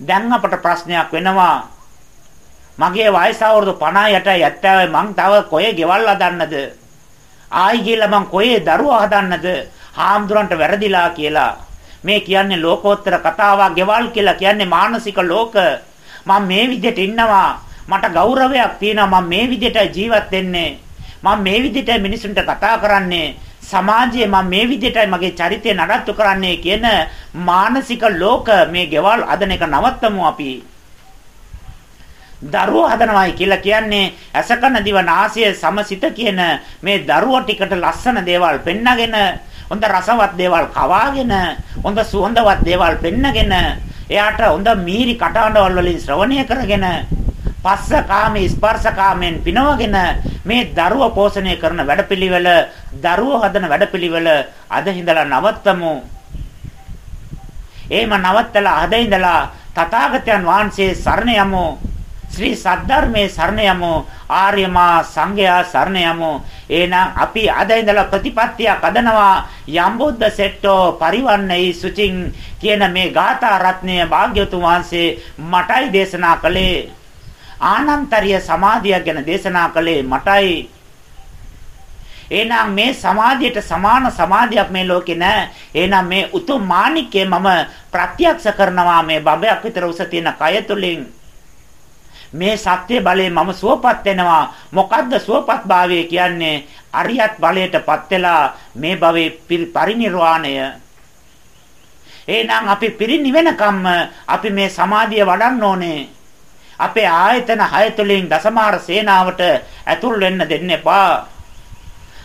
දැන් අපට ප්‍රශ්නයක් වෙනවා. මගේ වයස අවුරුදු 50 60 70 මං තව කොහේ ගෙවල් හදන්නද? ආයි කියලා මං කොහේ දරුවා හදන්නද? හාමුදුරන්ට වැරදිලා කියලා. මේ කියන්නේ ලෝකෝත්තර කතාවක් ගෙවල් කියලා කියන්නේ මානසික ලෝක. මම මේ විදිහට ඉන්නවා. මට ගෞරවයක් තියෙනවා. මම මේ විදිහට ජීවත් වෙන්නේ. මම මේ විදිහට මිනිසුන්ට කතා කරන්නේ. සමාජයේ මම මේ විදිහටයි මගේ චරිතය නඩත්තු කරන්නේ කියන මානසික ලෝක මේ ගෙවල් අදන එක නවත්තමු අපි. දරුවෝ හදනවායි කියලා කියන්නේ ඇසකන දිව නාසය සමසිත කියන මේ දරුවෝ ටිකට ලස්සන දේවල් පෙන්නගෙන හොඳ රසවත් දේවල් කවාගෙන හොඳ සුවඳවත් දේවල් පෙන්නගෙන එයාට හොඳ මීරි කටහඬවල් වලින් ශ්‍රවණය කරගෙන පස්ස කාමී ස්පර්ශ කාමෙන් පිනවගෙන මේ දරුව පෝෂණය කරන වැඩපිළිවෙල දරුව හදන වැඩපිළිවෙල අද හිඳලා නවත්තමු. එහෙම නවත්තලා අද හිඳලා තථාගතයන් වහන්සේ සරණ යමු. ශ්‍රී සද්ධර්මයේ සරණ යමු. ආර්යමා සංඝයා සරණ යමු. එහෙනම් අපි අද ඉඳලා ප්‍රතිපත්තියක් අදනවා යම් බුද්ධ සෙට්ටෝ පරිවන්නයි සුචින් කියන මේ ගාථා රත්නය භාග්‍යවතුන් වහන්සේ මටයි දේශනා කළේ ආනන්තරිය සමාධිය ගැන දේශනා කළේ මටයි එහෙනම් මේ සමාධියට සමාන සමාධියක් මේ ලෝකේ නැහැ. එහෙනම් මේ උතුම් මාණිකය මම ප්‍රත්‍යක්ෂ කරනවා මේ බබයක් විතර උස තියෙන කය තුලින්. මේ සත්‍ය බලයෙන් මම සුවපත් වෙනවා. මොකද්ද සුවපත් භාවය කියන්නේ? අරියත් බලයටපත් වෙලා මේ භවයේ පරිණිරවාණය. එහෙනම් අපි පිරිනිවෙනකම්ම අපි මේ සමාධිය වඩන්න ඕනේ. අපේ ආයතන හය තුලින් දසමාර සේනාවට ඇතුල් වෙන්න දෙන්න එපා.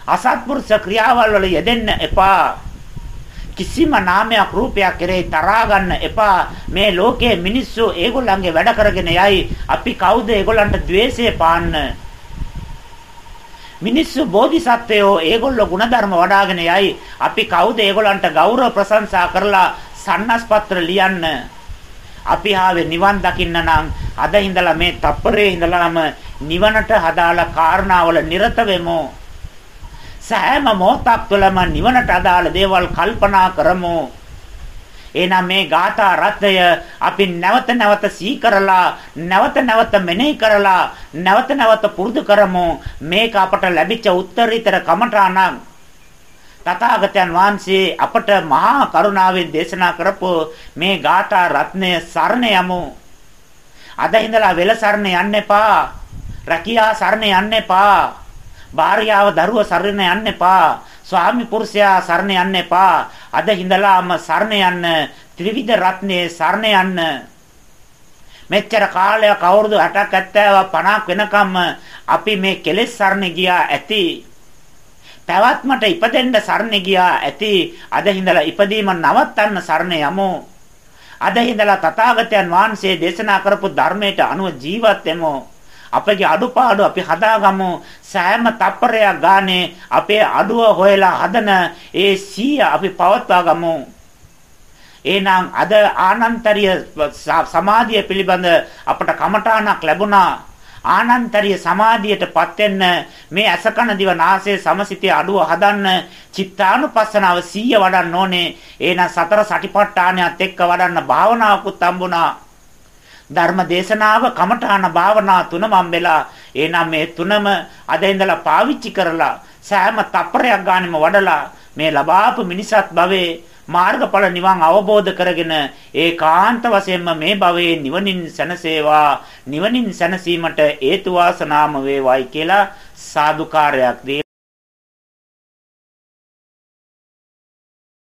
අසත්පුරුෂ ක්‍රියාවල් වල යෙදෙන්න එපා. කිසිම නාමයක් රූපයක් කෙරෙහි තරහා ගන්න එපා. මේ ලෝකයේ මිනිස්සු ඒගොල්ලන්ගේ වැඩ කරගෙන යයි. අපි කවුද ඒගොල්ලන්ට द्वේෂය පාන්න? මිනිස්සු බෝධිසත්වයෝ ඒගොල්ලෝ ಗುಣධර්ම වඩාගෙන යයි. අපි කවුද ඒගොල්ලන්ට ගෞරව ප්‍රශංසා කරලා සන්නස්පත්‍ර ලියන්න? අපි ආවේ නිවන් දකින්න නම් අද ඉඳලා මේ තප්පරේ ඉඳලාම නිවනට හදාලා කාරණාවල නිරත වෙමු. සෑම මොහොතක් තුළම නිවනට අදාළ දේවල් කල්පනා කරමු. එහෙනම් මේ ගාථා රත්නය අපි නැවත නැවත සීකරලා නැවත නැවත මෙනෙහි කරලා නැවත නැවත පුරුදු කරමු. මේක අපට ලැබිච්ච උත්තරීතර කමඨාණන් තථාගතයන් වහන්සේ අපට මහා කරුණාවෙන් දේශනා කරපු මේ ගාථා රත්නය සරණ යමු. අද ඉඳලා වෙල සරණ යන්න එපා. රැකියා සරණ යන්න එපා. භාර්යාව දරුව සරණ යන්න එපා. ස්වාමි පුරුෂයා සරණ යන්න එපා. අද හිඳලාම සරණ යන්න ත්‍රිවිධ රත්නේ සරණ යන්න. මෙච්චර කාලයක් අවුරුදු 60ක් 70ක් 50ක් වෙනකම් අපි මේ කෙලෙස් සරණ ගියා ඇති. පැවැත්මට ඉපදෙන්න සරණ ගියා ඇති. අද හිඳලා ඉපදීම නවත්තන්න සරණ යමු. අද හිඳලා තථාගතයන් වහන්සේ දේශනා කරපු ධර්මයට අනුව ජීවත් වෙමු. අපගේ අඩුපාඩු අපි හදාගමු. සෑම තප්පරයක් ගානේ අපේ අඩුව හොයලා හදන ඒ සීය අපි පවත්වා ගමු එහෙනම් අද ආනන්තරිය සමාධිය පිළිබඳ අපට කමඨාණක් ලැබුණා. ආනන්තරිය සමාධියටපත් වෙන්න මේ අසකන දිව නාසය සමසිතේ අඩුව හදන්න චිත්තානුපස්සනාව සීය වඩන්න ඕනේ. එහෙනම් සතර සටිපට්ඨානයත් එක්ක වඩන්න භාවනාවකුත් හම්බුණා. ධර්ම දේශනාව කමඨාන භාවනා තුනම හම්බෙලා එහෙනම් මේ තුනම අද ඉඳලා පාවිච්චි කරලා සෑම තප්පරයක් ගානෙම වඩලා මේ ලබාපු මිනිසත් භවයේ මාර්ගඵල නිවන් අවබෝධ කරගෙන ඒකාන්ත වශයෙන්ම මේ භවයේ නිවනින් සැනසේවා නිවනින් සැනසීමට හේතු වාසනාම වේවායි කියලා සාදුකාරයක්